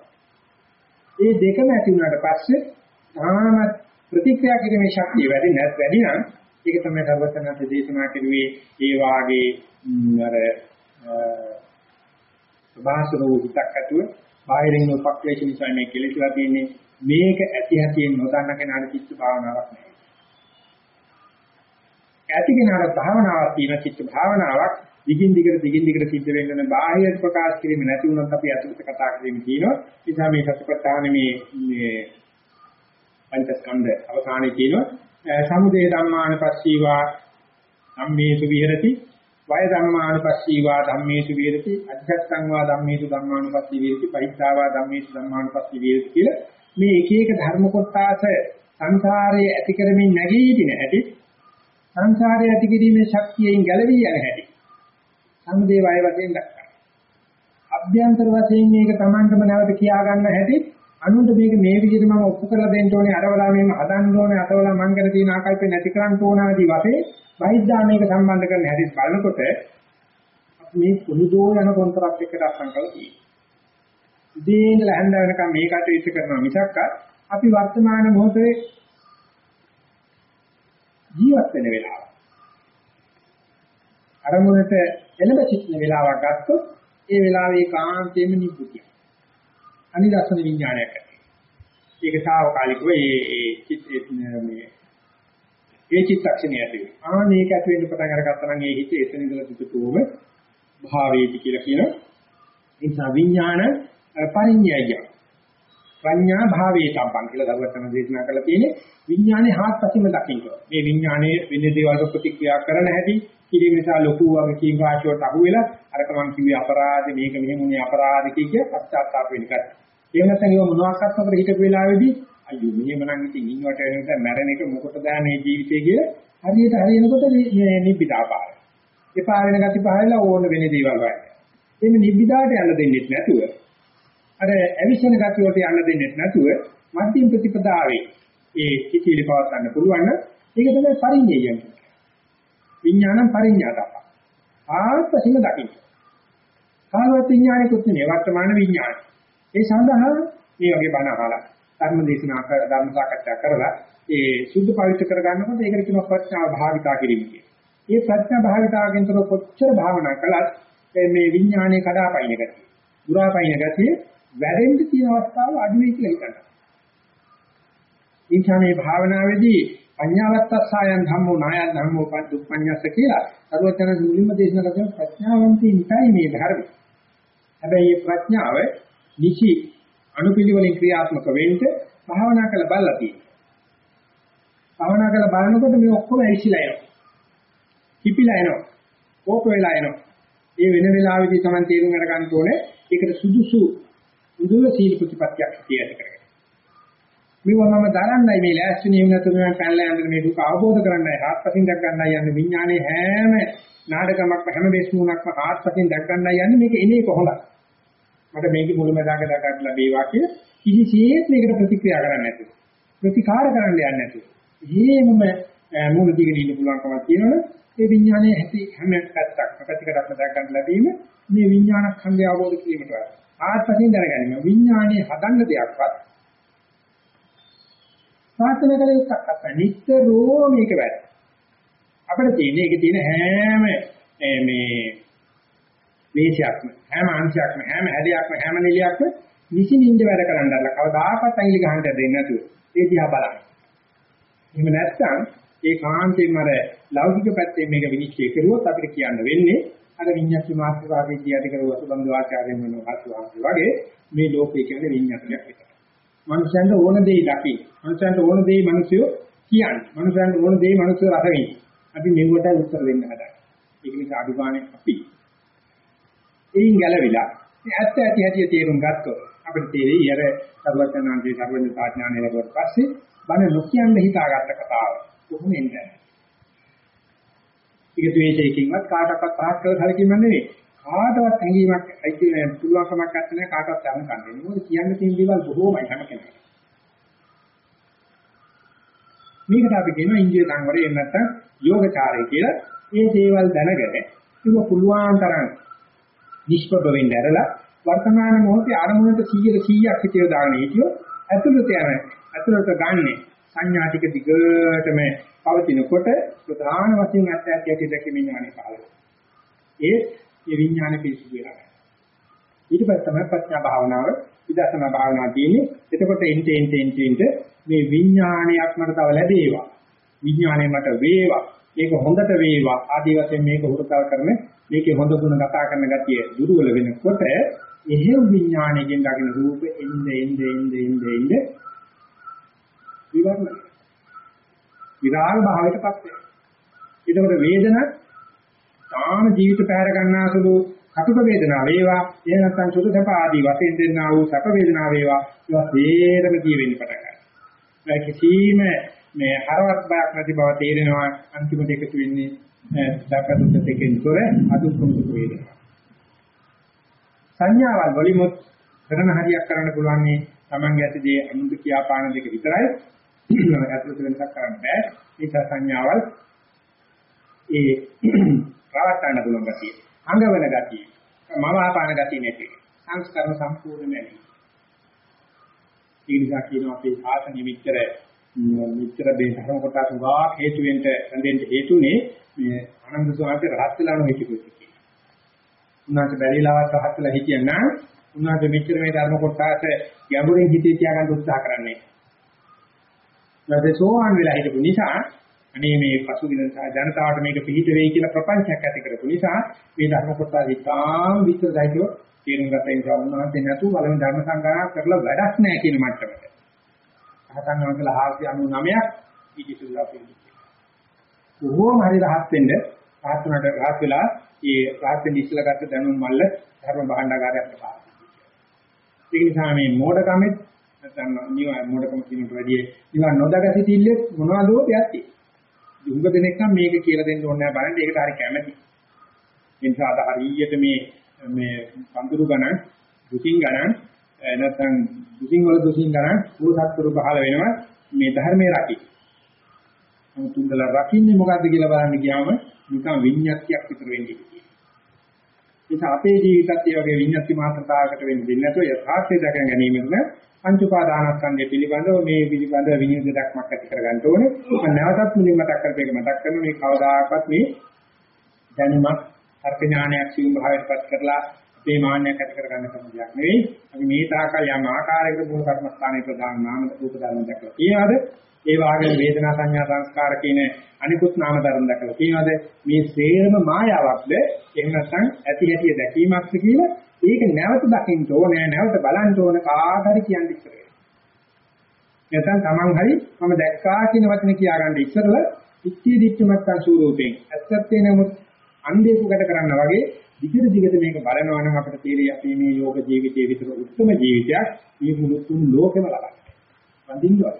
ඒ දෙකම ඇති වුණාට පස්සේ තාමත් ප්‍රතික්‍රියා කිරීමේ ශක්තිය වැඩි නැත් වැඩි නම් ඒක තමයි සර්වඥාන්ත දේශනා කරුවේ ඒ වාගේ අර සබාසරෝ හිතක් ඇතුව බාහිරින් උපක්ලේශ නිසා මේ කෙලෙස්ලා තියෙන්නේ මේක ඇති හැටියෙන් නොදන්න කෙනාට චිත්ත භාවනාවක් නෑ. ඇති කෙනාට භාවනාවක් තියෙන චිත්ත භාවනාවක් දිගින් දිගට දිගින් දිගට සිද්ධ වෙන්න බාහිර ප්‍රකාශ කිරීම නැති වුණොත් අපි අතුලත කතා කිරීම කියනවා. ඒ නිසා මේ සත්‍යපට්ඨාන මේ මේ පංචස්කන්ධ අවසානයේ කියනවා සමුදය ධම්මාන පස්සීවා ධම්මේසු විහෙරති වය ධම්මානුපස්සීවා ධම්මේසු විහෙරති අධ්‍යත්තං වා ධම්මේසු ධම්මානුපස්සී විහෙරති පරිත්තාවා ධම්මේසු ධම්මානුපස්සී විහෙරති කියලා මේ එක එක ධර්ම කොටස සංසාරයේ ඇති කරමින් නැගී සිටින හැටි සංසාරයේ ඇති කිරීමේ ශක්තියෙන් ගැලවී යන හැටි සමුදේ වය වශයෙන් දක්වනවා අභ්‍යන්තර වශයෙන් මේක Tamanටම නැවත කියා ගන්න හැටි අනුන්ට මේක මේ විදිහට මම ඔප්පු කරලා දෙන්න ඕනේ අරවලා මෙහෙම හදන්න ඕනේ අතවලා මං කර තියෙන ආකල්පේ නැති කරන්න ඕන ආදී වශයෙන් බහිද්ධා මේක සම්බන්ධ කරන හැටි බලනකොට මේ කුණුදෝ යන කොන්තරත් එක්ක අත්සන් කරලා තියෙනවා. ඉතින් ඉඳලා හැන්ද වෙනකම් මේ කටයුතු කරනවා මිසක් අපි වර්තමාන මොහොතේ ජීවත් වෙන වෙලාව. අරමුණට එළඹ සිටින වෙලාවක් ගත්තොත් ඒ වෙලාවේ කාන්තේම නිබ්බුතිය. අනිදර්ශන විඥානයක් ඇති. ඒක සාවකාලිකව ඒ මේ ඒ චිත්තක්ෂණය ඇති වෙනවා. ආ මේක ඇති වෙන්න පටන් අරගත්තා නම් ඒ හිත එතන ඉඳලා පිටුතුම භාවේති කියලා කියනවා. ඒ නිසා විඥාන පරිඤ්ඤය. ප්‍රඥා භාවයේ සම්පන් කියලා දරුවචන දේශනා කරලා තියෙන්නේ විඥානේ හාත්පසින්ම දකින්න. මේ විඥානයේ වෙන දේවල් ප්‍රතික්‍රියා කරන හැටි කිරීම නිසා ලොකු වගේ කීම් රාශියට අහු වෙලා අරක මං කිව්වේ අපරාධ මේක මෙහෙම උනේ අපරාධ කිය කිය පශ්චාත්තාප වෙන එකත්. ඒ නැත්නම් ඒව මොනවාක්වත් නොකර හිටපු වෙලාවේදී අයියෝ මෙහෙමනම් ඉතින් ඉන්නවට වෙනද මැරෙන එක මොකටද මේ ජීවිතය කියලා හරියට හරියනකොට මේ නිබ්බිදා පාර. එපා වෙන ගති පහළලා ඕන වෙන දේවල් වයි. එimhe නිබ්බිදාට යන්න දෙන්නේ නැතුව අර අවිෂණ ගති වලට යන්න දෙන්නේ නැතුව මධ්‍යම ප්‍රතිපදාවේ ඒ කිචිලි පවත් ගන්න පුළුවන් නම් ඒක තමයි පරිඤ්ඤය කියන්නේ. විඥානම් පරිඤ්ඤාතප්ප. ආත්මසිම දකින්න. කාලවත් විඥානිකුත් නෙවෙයි වර්තමාන විඥානයි. ඒ සඳහා මේ වගේ බණ අහලා ධර්ම දේශනා කර ධර්ම සාකච්ඡා කරලා ඒ සුද්ධ පවිත්‍ර කර ගන්නකොට ඒකට කියනවා ප්‍රඥාව භාවිතා කිරීම කියලා. මේ ප්‍රඥා භාවිතාවකින් තොර කොච්චර භාවනා කළත් මේ විඥානයේ කඩාපයින් ගතිය, දුරාපයින් ගතිය වැඩෙන්න තියෙන අවස්ථාව අඩු වෙයි කියලා හිතනවා. එනිසා මේ භාවනාවේදී පඤ්ඤාවත්තස්සයන් ධම්මෝ නායන් ධම්මෝ පදුප්පඤ්ඤස්ස කියලා සර්වචන මුලින්ම දේශනා කරන ප්‍රඥාවන්තින්ටයි මේ ධර්ම. හැබැයි මේ ප්‍රඥාව නිසි අනුපිළිවෙලින් ක්‍රියාත්මක වෙන්න භාවනා කරලා බලලා තියෙනවා. භාවනා කරලා බලනකොට මේ ඔක්කොම ඇවිසිලා යනවා. කිපිලා යනවා. කෝප වෙලා යනවා. ඒ වෙන වෙලාවෙදී Taman තේරුම් ගන්න ඕනේ ඒකට සුදුසු උදුල සීල ප්‍රතිපත්තියක් කියලා කරගන්න. මේවා මම දරන්නයි මේ ලෑස්ති නියම නැතුව මම පැනලා යන්න මේ දුක අවබෝධ කරගන්නයි ආත්පසින් දැක් ගන්නයි යන්නේ. විඥානයේ හැම නාටකමක්ම හැම දේශමුණක්ම ආත්පසින් දැක් ගන්නයි යන්නේ. මේක එනේ කොහොමද? මට මේකේ මුලමදාග දක්වන්න ලැබේවා කිය කිසිසේත් මේකට ප්‍රතික්‍රියා කරන්නේ නැතුව ප්‍රතිකාර කරන්න යන්නේ නැතුව. එහෙමම මූල දිගින් ඉන්න පුළුවන්කමක් තියෙනවනේ. ඒ විඥානයේ ඇති හැම පැත්තක්ම පැතිකඩක්ම දක්වන්න ලැබීම මේ විඥාන ඛණ්ඩය අවබෝධ කිරීමට ආත්මයෙන් දැනගැනීම විඥානයේ හදන්න දෙයක්වත් ප්‍රාර්ථනා කළ එකක් අප නිතරම මේක වැඩ අපිට තියෙන එකේ තියෙන හැම මේ වේශයක්ම හැම අංශයක්ම හැම හැඩයක්ම හැම නිලියක්ම නිසින්ින්ද වැඩ කරන්න අරලා කවදාකවත් ඇඟිලි ගහන්න දෙන්නේ නැතුව ඒ දිහා බලන්න. එහෙම නැත්නම් ඒ කාන්තේම අර ලෞකික පැත්තෙන් මේක විනිශ්චය කරුවොත් අපිට කියන්න වෙන්නේ අර විඤ්ඤාති මාත්‍රාවේ කියාට කරුවා සුබන්දු ආචාර්යයන් වෙනවා වගේ මේ ලෝකේ කියන්නේ විඤ්ඤාතයක් විතරයි. මනුෂ්‍යයන්ට ඕන දෙයි දකි. මනුෂ්‍යයන්ට ඕන දෙයි මිනිස්සු කියන්නේ. මනුෂ්‍යයන්ට ඕන දෙයි මිනිස්සු රස වෙන්නේ. අපි මෙවට උත්තර දෙන්න හදන්නේ. ඒක නිසා අදුගානේ අපි එයින් ගැලවිලා ඇත්ත ඇති හැටි තේරුම් ගත්තොත් අපිට තේරෙයි අර සර්වඥාන්සේ සර්වඥ සාඥානය ලැබුවට පස්සේ බණ නොකියන්න හිතාගත්ත කතාව කොහොම එන්නේ ඒක ද්වේෂයකින්වත් කාටවත් පහත් කළ සැලකීම නෙවෙයි. කාටවත් ඇඟීමක් අයිති පුළුවන්කමක් නැත්නම් කාටවත් යන්න කන්නේ මොකද කියන්න තියෙන දේවල් බොහෝමයි හැම කෙනෙක්ට මේකට අපි කියනවා ඉන්ද්‍රිය සංවරය එහෙම නැත්නම් යෝගචාරය කියලා. මේ දේවල් දැනගෙන ඒක පුළුවන් තරම් නිෂ්ප්‍රභ වෙන්න ඇරලා වර්තමාන මොහොතේ අරමුණට 100 100ක් හිතිය දාගෙන හිටියොත් ඇතුළත යන ඇතුළත ගන්නෙ සංඥා ටික දිගටම පවතිනකොට ප්‍රධාන වශයෙන් ඇත්ත ඇති ඇති දැකීමේ ඥානෙ පහළ ඒ ඒ විඥාන පිරිසිදු වෙනවා. ඊට පස්සේ තමයි ප්‍රඥා භාවනාව විදර්ශනා භාවනාව තියෙන්නේ. එතකොට එන්ට එන්ට එන්ට එන්ට මේ විඥානයක් මට තව ලැබේවා. විඥානය මට වේවා. මේක හොඳට වේවා. ආදී වශයෙන් මේක හුරුතල් කරන මේකේ හොඳ ගුණ කතා කරන ගතිය දුර්වල වෙනකොට එහෙව් විඥාණයෙන් දකින රූප එnde එnde එnde එnde එnde විවරණ විරාග භාවයටපත් වෙනවා. ඒකවල වේදන තාම ජීවිත පැහැර ගන්නාසුළු කටුක වේදනා වේවා එහෙම නැත්නම් සුඛ සැප ආදී වශයෙන් දෙන්නා වූ සැප වේදනා වේවා ඒවා තේරම කියවෙන්න පටන් ගන්නවා. ඒ කිසිම මේ හරවත් බයක් නැති බව තේරෙනවා අන්තිමට එකතු වෙන්නේ සැප දුක දෙකෙන් තොර අදුක්කම සුඛ වේදනා. සංඥාවල් වලිමුත් කරන හරියක් කරන්න පුළුවන් මේ Tamange ඇතිදී අනුද කියාපාන දෙක විතරයි. ඇතුළත වෙනසක් කරන්න බෑ. ඒක සංඥාවල් ඒ රවට්ටන්න පුළුවන් ගතිය. අඟවන ගතිය. මම ආපාන ගතිය නැති. සංස්කරණ සම්පූර්ණ නැති. ඒ නිසා කියනවා අපේ ආසනෙ විතර විතර මේ ධර්ම කොටස උගා හේතු වෙන්න රැඳෙන්න හේතුනේ මේ ආනන්ද ස්වාමීන් රහත් වෙලා නොහිටි කුසී. උන්වහන්සේ බැරිලාවත් රහත් වෙලා හිටියනම් උන්වහන්සේ මෙච්චර මේ ධර්ම කොටස ගැඹුරින් හිතේ තියාගන්න උත්සාහ කරන්නේ. ඊට සෝවාන් වෙලා හිටපු නිසා අනේ මේ පසුගින ජනතාවට මේක පිළිහිට වෙයි කියලා ප්‍රපංචයක් ඇති කරපු නිසා මේ ධර්ම කොටස ඉතාම විස්තරයිතව තේරුම් ගත නිසා උන්වහන්සේ නැතු බලන ධර්ම සංගායනා කරලා වැඩක් නැහැ කියන මට්ටමට. රහතන් වහන්සේලා 99ක් ඉතිසුලා පිළිගන්නවා. බොහෝම හරි රහත් වෙන්න රහත් වුණාට රහත් වෙලා ඒ රහත් වෙන්න ඉස්සලා ගත්ත දැනුම් මල්ල ධර්ම භාණ්ඩාගාරයට පාස්. ඒ නිසා මේ මෝඩකමෙත් නැත්නම් නිවා මෝඩකම කියනට වැඩිය නිවා නොදක සිටිල්ල මොනවද යatti. දුඟ දෙනෙක් නම් මේක කියලා දෙන්න ඕනේ නැහැ බලන්න ඒකට හරි කැමැති. ඒ නිසා අද හරියට මේ මේ පඳුරු ගණන් දුකින් ගණන් නැත්නම් දුකින් වල දුකින් ගණන් භූසත්තුරු පහළ වෙනවා මේ ධර්මයේ රකි. නමුත් උන්දලා රකින්නේ මොකද්ද කියලා බලන්න ගියාම නිකන් විඤ්ඤාතියක් විතර වෙන්නේ. ඒක අපේ ජීවිතත් ඒ වගේ විඤ්ඤාති මාත්‍රතාවකට වෙන්න දෙන්නේ නැතුව යථාර්ථය දැක ගැනීමෙන් පංච උපාදානස්කන්ධය පිළිබඳව මේ පිළිබඳ විනිවිද දක්මක් ඇති කරගන්න ඕනේ. මම නැවතත් මුලින් මතක් කරපේක මතක් කරන මේ කවදාකවත් මේ දැනුමක් අර්ථ ඥානයක් සිවුම් භාවයටපත් කරලා අපේ මාන්නයක් ඇති කරගන්න කම දෙයක් නෙවෙයි. අපි මේ තාකල් යම් ආකාරයකට මූල කර්මස්ථානයේ ප්‍රධාන නාම රූප ධර්ම දැක්ලා තියෙනවාද? ඒ වාගේ වේදනා සංඥා සංස්කාර කියන අනිකුත් නාම ධර්ම දැක්ලා තියෙනවාද? මේ සේරම මායාවක්ද? එහෙම නැත්නම් ඇති හැටි දැකීමක්ද කියලා ඒක නැවත දකින්න ඕනේ නැවත බලන්න ඕන කාට හරි කියන්න ඉස්සර වෙනවා. නැත්නම් Taman හරි මම දැක්කා කියන වචනේ කියාගන්න ඉස්සරලා ඉච්ඡී දිච්චමත්තන් ස්වරූපයෙන් ඇත්තත් නමුත් අන්දේකුකට කරන්න වගේ දිගට දිගට මේක බලනවා නම් අපිට තේරෙයි අපි මේ යෝග ජීවිතයේ විතර උත්තම ජීවිතයක් මේ මුළු තුන් ලෝකෙම ලබන්නේ. වඳින්නවා.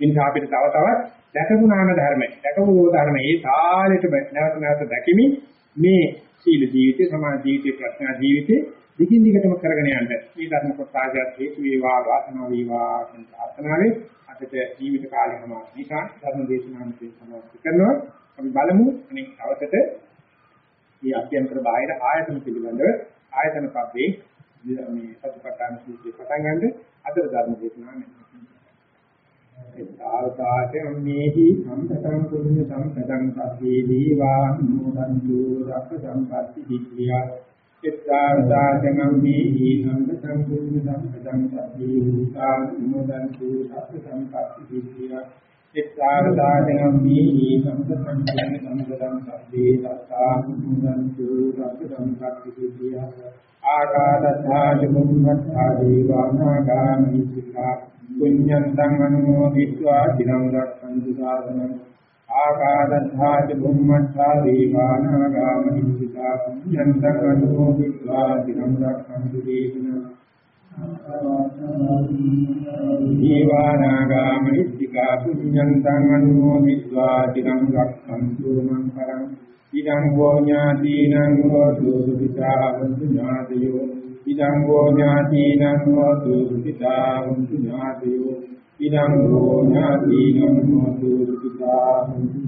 ඉතින් අපිට තව තවත් දැකපු නාම ධර්ම, දැකපු ධර්ම ඒ තාලෙට නැවත නැවත දැකීමේ මේ සීල ජීවිතේ, සමාධි ජීවිතේ, ප්‍රඥා ජීවිතේ දිගින් දිගටම කරගෙන යන්න. මේ ධර්ම කොටාගත් හේතු වේවා, වාසනාව වේවා කියන ප්‍රාර්ථනාවෙන් අදට ජීවිත කාලෙම නිසා ධර්ම දේශනාවෙන් සමාප්ත කරනවා. අපි බලමු අනෙක් අවසට මේ අභ්‍යන්තර බාහිර ආයතන පිළිබඳව ආයතන පබ්බේ මේ සතිපට්ඨාන සූත්‍රය පටන් ගන්න අදට ධර්ම දේශනාව සාරතාචම් මේහි සම්පතං කුඤ්ඤ සම්පතං සබ්බේ දීවා නෝදන්තු රක්ඛ සම්පatti වික්‍රියා එත්තාචම් මේහි සම්පතං කුඤ්ඤ සම්පතං සබ්බේ දීවා නෝදන්තු රක්ඛ සම්පatti වික්‍රියා ඉස්සාරදානම්මි සම්පතං කියන සම්පතං සබ්බේ තත්තා මුදන්තු රබ්බං සක්තිතිය ආකාදත්තා ජුම්මත්තා දීවානාගාමි සිකා පුඤ්ඤන්තං අනුමෝදිत्वा දිනං රක්ඛන්තු සාසනං ආකාදත්තාච බුම්මත්තා දීවානාගාමනිසිතා පුඤ්ඤන්තං අනුමෝදිत्वा දිනං රක්ඛන්තු දේශනං දීවානාගාමනිසිතා පුඤ්ඤන්තං අනුමෝදිत्वा දිනං රක්ඛන්තු මං පරං ඉදං වෝ ඥාතිනං හෝතු සුඛිතා වന്തു ඥාතයෝ ඉදං හෝ ඥාතිනං හෝතු සුඛිතා හුන්තු ඥාතියෝ ඉදං හෝ ඥාතිනං හෝතු සුඛිතා හුන්තු